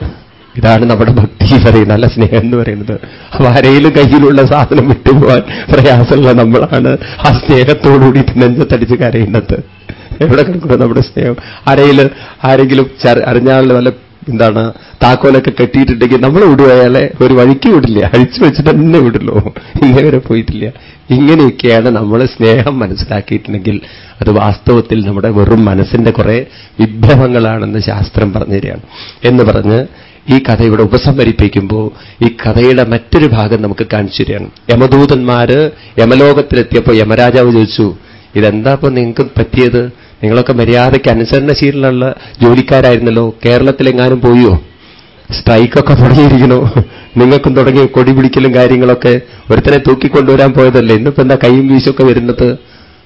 ഇതാണ് നമ്മുടെ ഭക്തി പറയുന്നത് നല്ല സ്നേഹം എന്ന് പറയുന്നത്. അപ്പൊ ആരെങ്കിലും കയ്യിലുള്ള സാധനം വിട്ടുപോകാൻ പ്രയാസമുള്ള നമ്മളാണ് ആ സ്നേഹത്തോടുകൂടി നെഞ്ചത്തടിച്ച് കരയുന്നത്. എവിടെ കിടക്കുന്നു നമ്മുടെ സ്നേഹം? ആരെങ്കിലും ആരെങ്കിലും അറിഞ്ഞാൽ വല്ല എന്താണ് താക്കോലൊക്കെ കെട്ടിയിട്ടുണ്ടെങ്കിൽ നമ്മൾ അയാളെ ഒരു വഴിക്ക് വിടില്ല. അഴിച്ചു വെച്ചിട്ട് തന്നെ വിടുള്ളൂ. ഇങ്ങനെ വരെ പോയിട്ടില്ല. ഇങ്ങനെയൊക്കെയാണ് നമ്മൾ സ്നേഹം മനസ്സിലാക്കിയിട്ടുണ്ടെങ്കിൽ അത് വാസ്തവത്തിൽ നമ്മുടെ വെറും മനസ്സിന്റെ കുറെ വിഭവങ്ങളാണെന്ന് ശാസ്ത്രം പറഞ്ഞു തരികയാണ് എന്ന് പറഞ്ഞ് ഈ കഥ ഇവിടെ ഉപസംഹരിപ്പിക്കുമ്പോൾ ഈ കഥയുടെ മറ്റൊരു ഭാഗം നമുക്ക് കാണിച്ചു തരികയാണ് യമദൂതന്മാര് യമലോകത്തിലെത്തിയപ്പോൾ യമരാജാവ് ചോദിച്ചു ഇതെന്താ ഇപ്പൊ നിങ്ങൾക്ക് പറ്റിയത്? നിങ്ങളൊക്കെ മര്യാദയ്ക്ക് അനുസരണശീലമുള്ള ജോലിക്കാരായിരുന്നല്ലോ. കേരളത്തിലെങ്ങാനും പോയോ? സ്ട്രൈക്കൊക്കെ തുടങ്ങിയിരിക്കണോ നിങ്ങൾക്കും തുടങ്ങി കൊടി പിടിക്കലും കാര്യങ്ങളൊക്കെ ഒരുത്തനെ തൂക്കിക്കൊണ്ടുവരാൻ പോയതല്ലേ? ഇന്നിപ്പോ എന്താ കൈയും വീശൊക്കെ വരുന്നത്?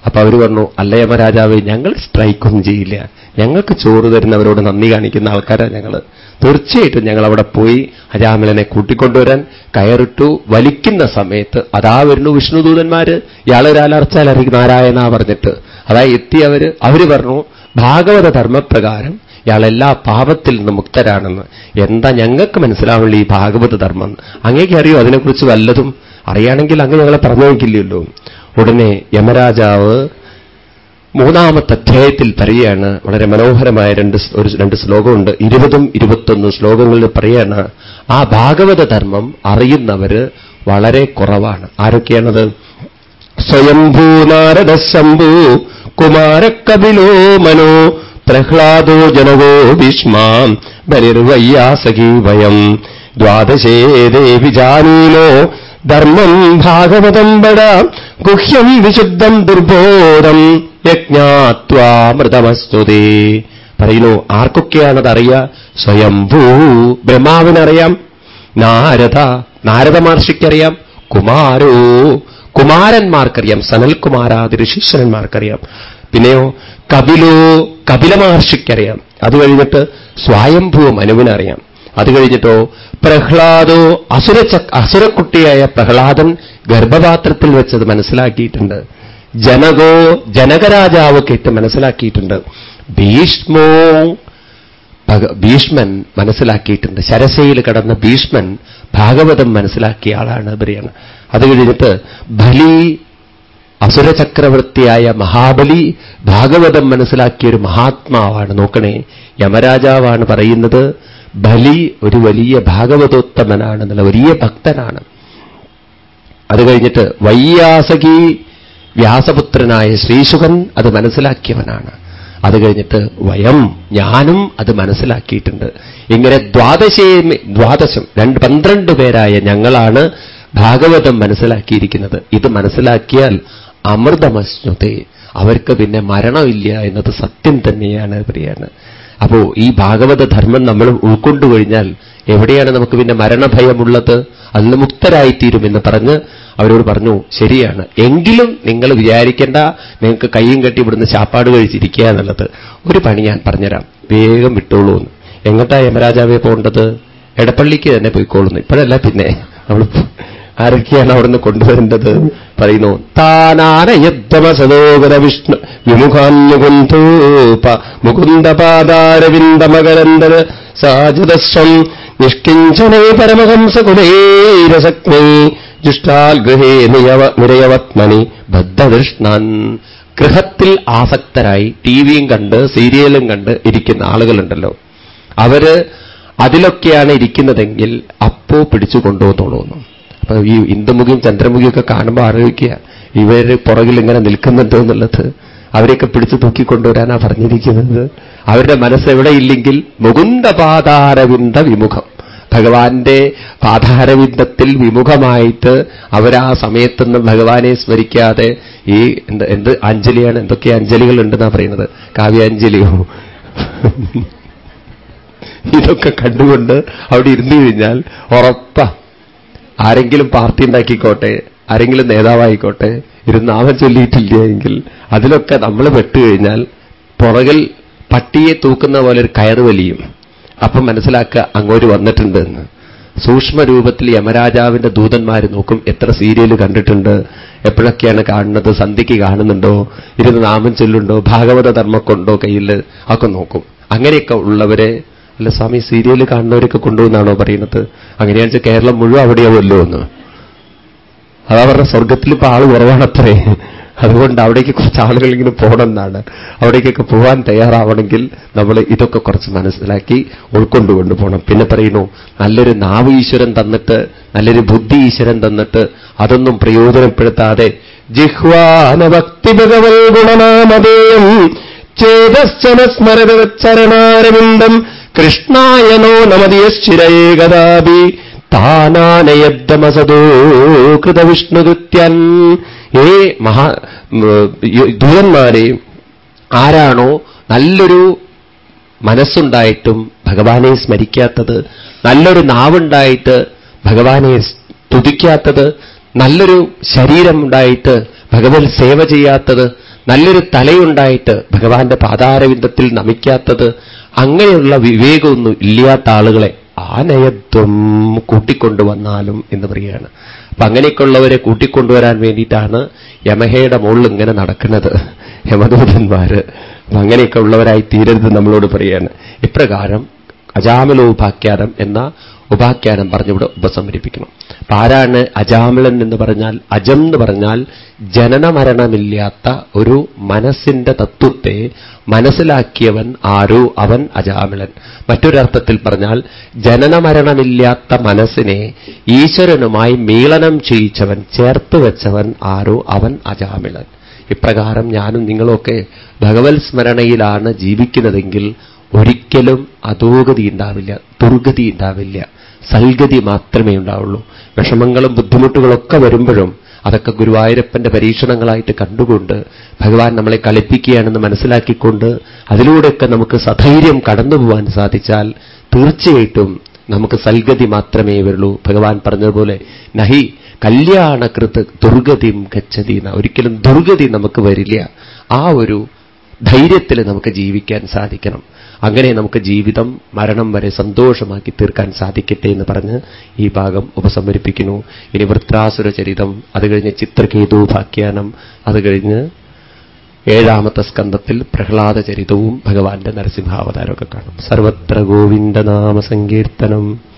അപ്പൊ അവർ പറഞ്ഞു അല്ല രാജാവ് ഞങ്ങൾ സ്ട്രൈക്കൊന്നും ചെയ്യില്ല. ഞങ്ങൾക്ക് ചോറ് തരുന്നവരോട് നന്ദി കാണിക്കുന്ന ആൾക്കാരാണ് ഞങ്ങൾ തീർച്ചയായിട്ടും ഞങ്ങൾ അവിടെ പോയി അജാമിളനെ കൂട്ടിക്കൊണ്ടുവരാൻ കയറിട്ടു വലിക്കുന്ന സമയത്ത് അതാ വരുന്നു വിഷ്ണുദൂതന്മാര്. ഇയാളൊരാലർച്ചാൽ അറിയിക്കും നാരായണ പറഞ്ഞിട്ട്. അതാ എത്തിയവര് അവർ. പറഞ്ഞു ഭാഗവത ധർമ്മപ്രകാരം ഇയാൾ എല്ലാ പാപത്തിൽ നിന്ന് മുക്തരാണെന്ന്. എന്താ ഞങ്ങൾക്ക് മനസ്സിലാവുള്ളൂ ഈ ഭാഗവത ധർമ്മം അങ്ങേക്ക് അറിയോ അതിനെക്കുറിച്ച് വല്ലതും? അറിയാണെങ്കിൽ അങ്ങ് ഞങ്ങളെ പറഞ്ഞു നോക്കില്ലല്ലോ ഉടനെ യമരാജാവ് മൂന്നാമത്തെ അധ്യായത്തിൽ പറയുകയാണ് വളരെ മനോഹരമായ രണ്ട് ഒരു രണ്ട് ശ്ലോകമുണ്ട്. ഇരുപതും ഇരുപത്തൊന്ന് ശ്ലോകങ്ങളിൽ പറയാണ് ആ ഭാഗവത ധർമ്മം അറിയുന്നവര് വളരെ കുറവാണ്. ആരൊക്കെയാണത്? സ്വയംഭൂ നാരദ ശംഭൂ കുമാരക്കപിലോ മനോ പ്രഹ്ലാദോ ജനകോ ഭീഷ്മാം വയം. ദ്വാദശേ ദേവി ജാനീനോ ധർമ്മം ഭാഗവതം പട. ഗുഹ്യം വിശുദ്ധം ദുർബോധം യജ്ഞാത്വാമൃതമസ്തുതേ പറയുന്നു ആർക്കൊക്കെയാണതറിയ? സ്വയംഭൂ ബ്രഹ്മാവിനറിയാം. നാരദ നാരദ മഹർഷിക്കറിയാം. കുമാരോ കുമാരന്മാർക്കറിയാം. സനൽകുമാരാതി ഋഷീശ്വരന്മാർക്കറിയാം. പിന്നെയോ കപിലോ കപില മഹർഷിക്കറിയാം അത് കഴിഞ്ഞിട്ട് സ്വയംഭൂ മനുവിനറിയാം. അത് കഴിഞ്ഞിട്ടോ പ്രഹ്ലാദോ അസുര അസുരക്കുട്ടിയായ പ്രഹ്ലാദൻ ഗർഭപാത്രത്തിൽ വെച്ചത് മനസ്സിലാക്കിയിട്ടുണ്ട്. ജനകോ ജനകരാജാവ് കേട്ട് മനസ്സിലാക്കിയിട്ടുണ്ട്. ഭീഷ്മോ ഭീഷ്മൻ മനസ്സിലാക്കിയിട്ടുണ്ട്. ശരസയിൽ കടന്ന ഭീഷ്മൻ ഭാഗവതം മനസ്സിലാക്കിയ ആളാണ് ബ്രിയാണ് അത് കഴിഞ്ഞിട്ട് ബലി അസുരചക്രവർത്തിയായ മഹാബലി ഭാഗവതം മനസ്സിലാക്കിയ ഒരു മഹാത്മാവാണ്. നോക്കണേ യമരാജാവാണ് പറയുന്നത്. ബലി ഒരു വലിയ ഭാഗവതോത്തമനാണെന്നുള്ള വലിയ ഭക്തനാണ്. അത് കഴിഞ്ഞിട്ട് വയ്യാസകി വ്യാസപുത്രനായ ശ്രീശുഖൻ അത് മനസ്സിലാക്കിയവനാണ്. അത് കഴിഞ്ഞിട്ട് വയം ഞാനും അത് മനസ്സിലാക്കിയിട്ടുണ്ട്. ഇങ്ങനെ ദ്വാദശേ ദ്വാദശം രണ്ട് പന്ത്രണ്ട് പേരായ ഞങ്ങളാണ് ഭാഗവതം മനസ്സിലാക്കിയിരിക്കുന്നത്. ഇത് മനസ്സിലാക്കിയാൽ അമൃതമശ്നുതേ. അവർക്ക് പിന്നെ മരണമില്ല എന്നത് സത്യം തന്നെയാണ് പറയാണ് അപ്പോ ഈ ഭാഗവത ധർമ്മം നമ്മൾ ഉൾക്കൊണ്ടു കഴിഞ്ഞാൽ എവിടെയാണ് നമുക്ക് പിന്നെ മരണഭയമുള്ളത്? അതിൽ മുക്തരായിത്തീരുമെന്ന് പറഞ്ഞ് അവരോട് പറഞ്ഞു ശരിയാണ്. എങ്കിലും നിങ്ങൾ വിചാരിക്കേണ്ട നിങ്ങൾക്ക് കൈയും കെട്ടി ഇവിടുന്ന് ചാപ്പാട് കഴിച്ചിരിക്കുക എന്നുള്ളത് ഒരു പണി ഞാൻ പറഞ്ഞുതരാം. വേഗം വിട്ടോളൂ എന്ന്. എങ്ങോട്ടാ യമരാജാവെ പോകേണ്ടത്? എടപ്പള്ളിക്ക് തന്നെ പോയിക്കോളുന്നു. ഇപ്പോഴല്ല പിന്നെ. നമ്മൾ ആരൊക്കെയാണ് അവിടുന്ന് കൊണ്ടുവരേണ്ടത്? പറയുന്നു താനാനയദ്വമസദോഗര വിഷ്ണു വിമുഖാന്യുകുന്തോപ മുകുന്ദപാദാരവിന്ദമകരന്തര സാജിതസ്വം നിഷ്കിഞ്ചനേ പരമഹംസകുലൈരസക്മൈ ജുഷ്ടാൽ ഗൃഹേ നിയവ നിരയവത്മനി ബദ്ധതൃഷ്ണൻ. ഗൃഹത്തിൽ ആസക്തരായി ടി വിയും കണ്ട് സീരിയലും കണ്ട് ഇരിക്കുന്ന ആളുകളുണ്ടല്ലോ. അവർ അതിലൊക്കെയാണ് ഇരിക്കുന്നതെങ്കിൽ അപ്പോ പിടിച്ചു കൊണ്ടുപോകുന്നുള്ളൂ അപ്പൊ ഈ ഇന്ദുമുഖിയും ചന്ദ്രമുഖിയൊക്കെ കാണുമ്പോൾ ആലോചിക്കുക ഇവർ പുറകിൽ ഇങ്ങനെ നിൽക്കുന്നുണ്ടോ എന്നുള്ളത്. അവരെയൊക്കെ പിടിച്ചു തൂക്കിക്കൊണ്ടുവരാനാ പറഞ്ഞിരിക്കുന്നത്. അവരുടെ മനസ്സ് എവിടെയില്ലെങ്കിൽ മുകുന്ദപാതാരവിന്ദ വിമുഖം. ഭഗവാന്റെ പാതാരവിന്ദത്തിൽ വിമുഖമായിട്ട് അവരാ സമയത്തൊന്നും ഭഗവാനെ സ്മരിക്കാതെ ഈ എന്ത് എന്ത് അഞ്ജലിയാണ് എന്തൊക്കെ അഞ്ജലികൾ ഉണ്ടെന്നാ പറയുന്നത്? കാവ്യാഞ്ജലിയോ? ഇതൊക്കെ കണ്ടുകൊണ്ട് അവിടെ ഇരുന്നു കഴിഞ്ഞാൽ ഉറപ്പാ. ആരെങ്കിലും പാർട്ടി ഉണ്ടാക്കിക്കോട്ടെ ആരെങ്കിലും നേതാവായിക്കോട്ടെ ഇരുന്ന് നാമം ചൊല്ലിയിട്ടില്ല എങ്കിൽ അതിലൊക്കെ നമ്മൾ പെട്ടുകഴിഞ്ഞാൽ പുറകിൽ പട്ടിയെ തൂക്കുന്ന പോലെ ഒരു കയറ് വലിയും. അപ്പം മനസ്സിലാക്കുക അങ്ങോട്ട് വന്നിട്ടുണ്ട് എന്ന്. സൂക്ഷ്മരൂപത്തിൽ യമരാജാവിന്റെ ദൂതന്മാർ നോക്കും എത്ര സീരിയൽ കണ്ടിട്ടുണ്ട് എപ്പോഴൊക്കെയാണ് കാണുന്നത് സന്ധ്യയ്ക്ക് കാണുന്നുണ്ടോ ഇരുന്ന് നാമം ചൊല്ലുണ്ടോ ഭാഗവത ധർമ്മക്കൊണ്ടോ കയ്യിൽ ഒക്കെ നോക്കും. അങ്ങനെയൊക്കെ ഉള്ളവരെ അല്ല സ്വാമി സീരിയൽ കാണുന്നവരൊക്കെ കൊണ്ടുവന്നാണോ പറയുന്നത്? അങ്ങനെയാണെന്ന് കേരളം മുഴുവൻ അവിടെയാവുമല്ലോ എന്ന്. അതാ പറഞ്ഞ സ്വർഗത്തിൽ ഇപ്പൊ ആൾ കുറവാണത്രേ അതുകൊണ്ട് അവിടേക്ക് കുറച്ച് ആളുകൾ ഇങ്ങനെ പോകണമെന്നാണ് അവിടേക്കൊക്കെ പോകാൻ തയ്യാറാവണമെങ്കിൽ നമ്മൾ ഇതൊക്കെ കുറച്ച് മനസ്സിലാക്കി ഉൾക്കൊണ്ടുകൊണ്ട് പോകണം പിന്നെ പറയുന്നു നല്ലൊരു നാവ് ഈശ്വരൻ തന്നിട്ട് നല്ലൊരു ബുദ്ധി ഈശ്വരൻ തന്നിട്ട് അതൊന്നും പ്രയോജനപ്പെടുത്താതെ ജിഹ്വാനഭക്തി ഭഗവൽ ചേതശ്ചന ചേതസ്സനസ്മരതച്ചരണാരവിന്ദം കൃഷ്ണായനോ നമതിയശ്ചിരേകദാപി താനാനയദ്ദമസദോ കൃതവിഷ്ണുദുത്യൻ ഏ മഹാ ദൂതന്മാരെ ആരാണോ നല്ലൊരു മനസ്സുണ്ടായിട്ടും ഭഗവാനെ സ്മരിക്കാത്തത് നല്ലൊരു നാവുണ്ടായിട്ട് ഭഗവാനെ സ്തുതിക്കാത്തത് നല്ലൊരു ശരീരമുണ്ടായിട്ട് ഭഗവത് സേവ ചെയ്യാത്തത് നല്ലൊരു തലയുണ്ടായിട്ട് ഭഗവാന്റെ പാതാരവിന്ദത്തിൽ നമിക്കാത്തത് അങ്ങനെയുള്ള വിവേകമൊന്നും ഇല്ലാത്ത ആളുകളെ ആനയത്വം കൂട്ടിക്കൊണ്ടുവന്നാലും എന്ന് പറയുകയാണ്. അപ്പൊ അങ്ങനെയൊക്കെയുള്ളവരെ കൂട്ടിക്കൊണ്ടുവരാൻ വേണ്ടിയിട്ടാണ് യമഹയുടെ മുകളിൽ ഇങ്ങനെ നടക്കുന്നത്. യമദൂതന്മാര്. അപ്പൊ അങ്ങനെയൊക്കെ ഉള്ളവരായി തീരരുത് നമ്മളോട് പറയാണ് ഇപ്രകാരം അജാമലോപാഖ്യാനം എന്ന ഉപാഖ്യാനം പറഞ്ഞിവിടെ ഉപസംഹരിപ്പിക്കണം. അപ്പൊ ആരാണ് അജാമിളൻ എന്ന് പറഞ്ഞാൽ? അജം എന്ന് പറഞ്ഞാൽ ജനനമരണമില്ലാത്ത ഒരു മനസ്സിന്റെ തത്വത്തെ മനസ്സിലാക്കിയവൻ ആരോ? അവൻ അജാമിളൻ. മറ്റൊരർത്ഥത്തിൽ പറഞ്ഞാൽ ജനനമരണമില്ലാത്ത മനസ്സിനെ ഈശ്വരനുമായി മീളനം ചെയ്യിച്ചവൻ ചേർത്ത് വെച്ചവൻ ആരോ? അവൻ അജാമിളൻ. ഇപ്രകാരം ഞാനും നിങ്ങളൊക്കെ ഭഗവത് സ്മരണയിലാണ് ജീവിക്കുന്നതെങ്കിൽ ഒരിക്കലും അധോഗതി ഉണ്ടാവില്ല ദുർഗതി ഉണ്ടാവില്ല. സൽഗതി മാത്രമേ ഉണ്ടാവുള്ളൂ. വിഷമങ്ങളും ബുദ്ധിമുട്ടുകളൊക്കെ വരുമ്പോഴും അതൊക്കെ ഗുരുവായൂരപ്പന്റെ പരീക്ഷണങ്ങളായിട്ട് കണ്ടുകൊണ്ട് ഭഗവാൻ നമ്മളെ കളിപ്പിക്കുകയാണെന്ന് മനസ്സിലാക്കിക്കൊണ്ട് അതിലൂടെയൊക്കെ നമുക്ക് സധൈര്യം കടന്നു പോകാൻ സാധിച്ചാൽ തീർച്ചയായിട്ടും നമുക്ക് സൽഗതി മാത്രമേ വരുള്ളൂ. ഭഗവാൻ പറഞ്ഞതുപോലെ നഹി കല്യാണകൃത് ദുർഗതിയും ഗച്ഛതി ഒരിക്കലും ദുർഗതി നമുക്ക് വരില്ല. ആ ഒരു ധൈര്യത്തിൽ നമുക്ക് ജീവിക്കാൻ സാധിക്കണം. അങ്ങനെ നമുക്ക് ജീവിതം മരണം വരെ സന്തോഷമാക്കി തീർക്കാൻ സാധിക്കട്ടെ എന്ന് പറഞ്ഞ് ഈ ഭാഗം ഉപസംഹരിപ്പിക്കുന്നു. ഇനി വൃത്രാസുര ചരിതം അത് കഴിഞ്ഞ് ചിത്രകേതു ഭാഖ്യാനം അത് കഴിഞ്ഞ് ഏഴാമത്തെ സ്കന്ധത്തിൽ പ്രഹ്ലാദ ചരിതവും ഭഗവാന്റെ നരസിംഹാവതാരമൊക്കെ കാണും. സർവത്ര ഗോവിന്ദനാമ സങ്കീർത്തനം.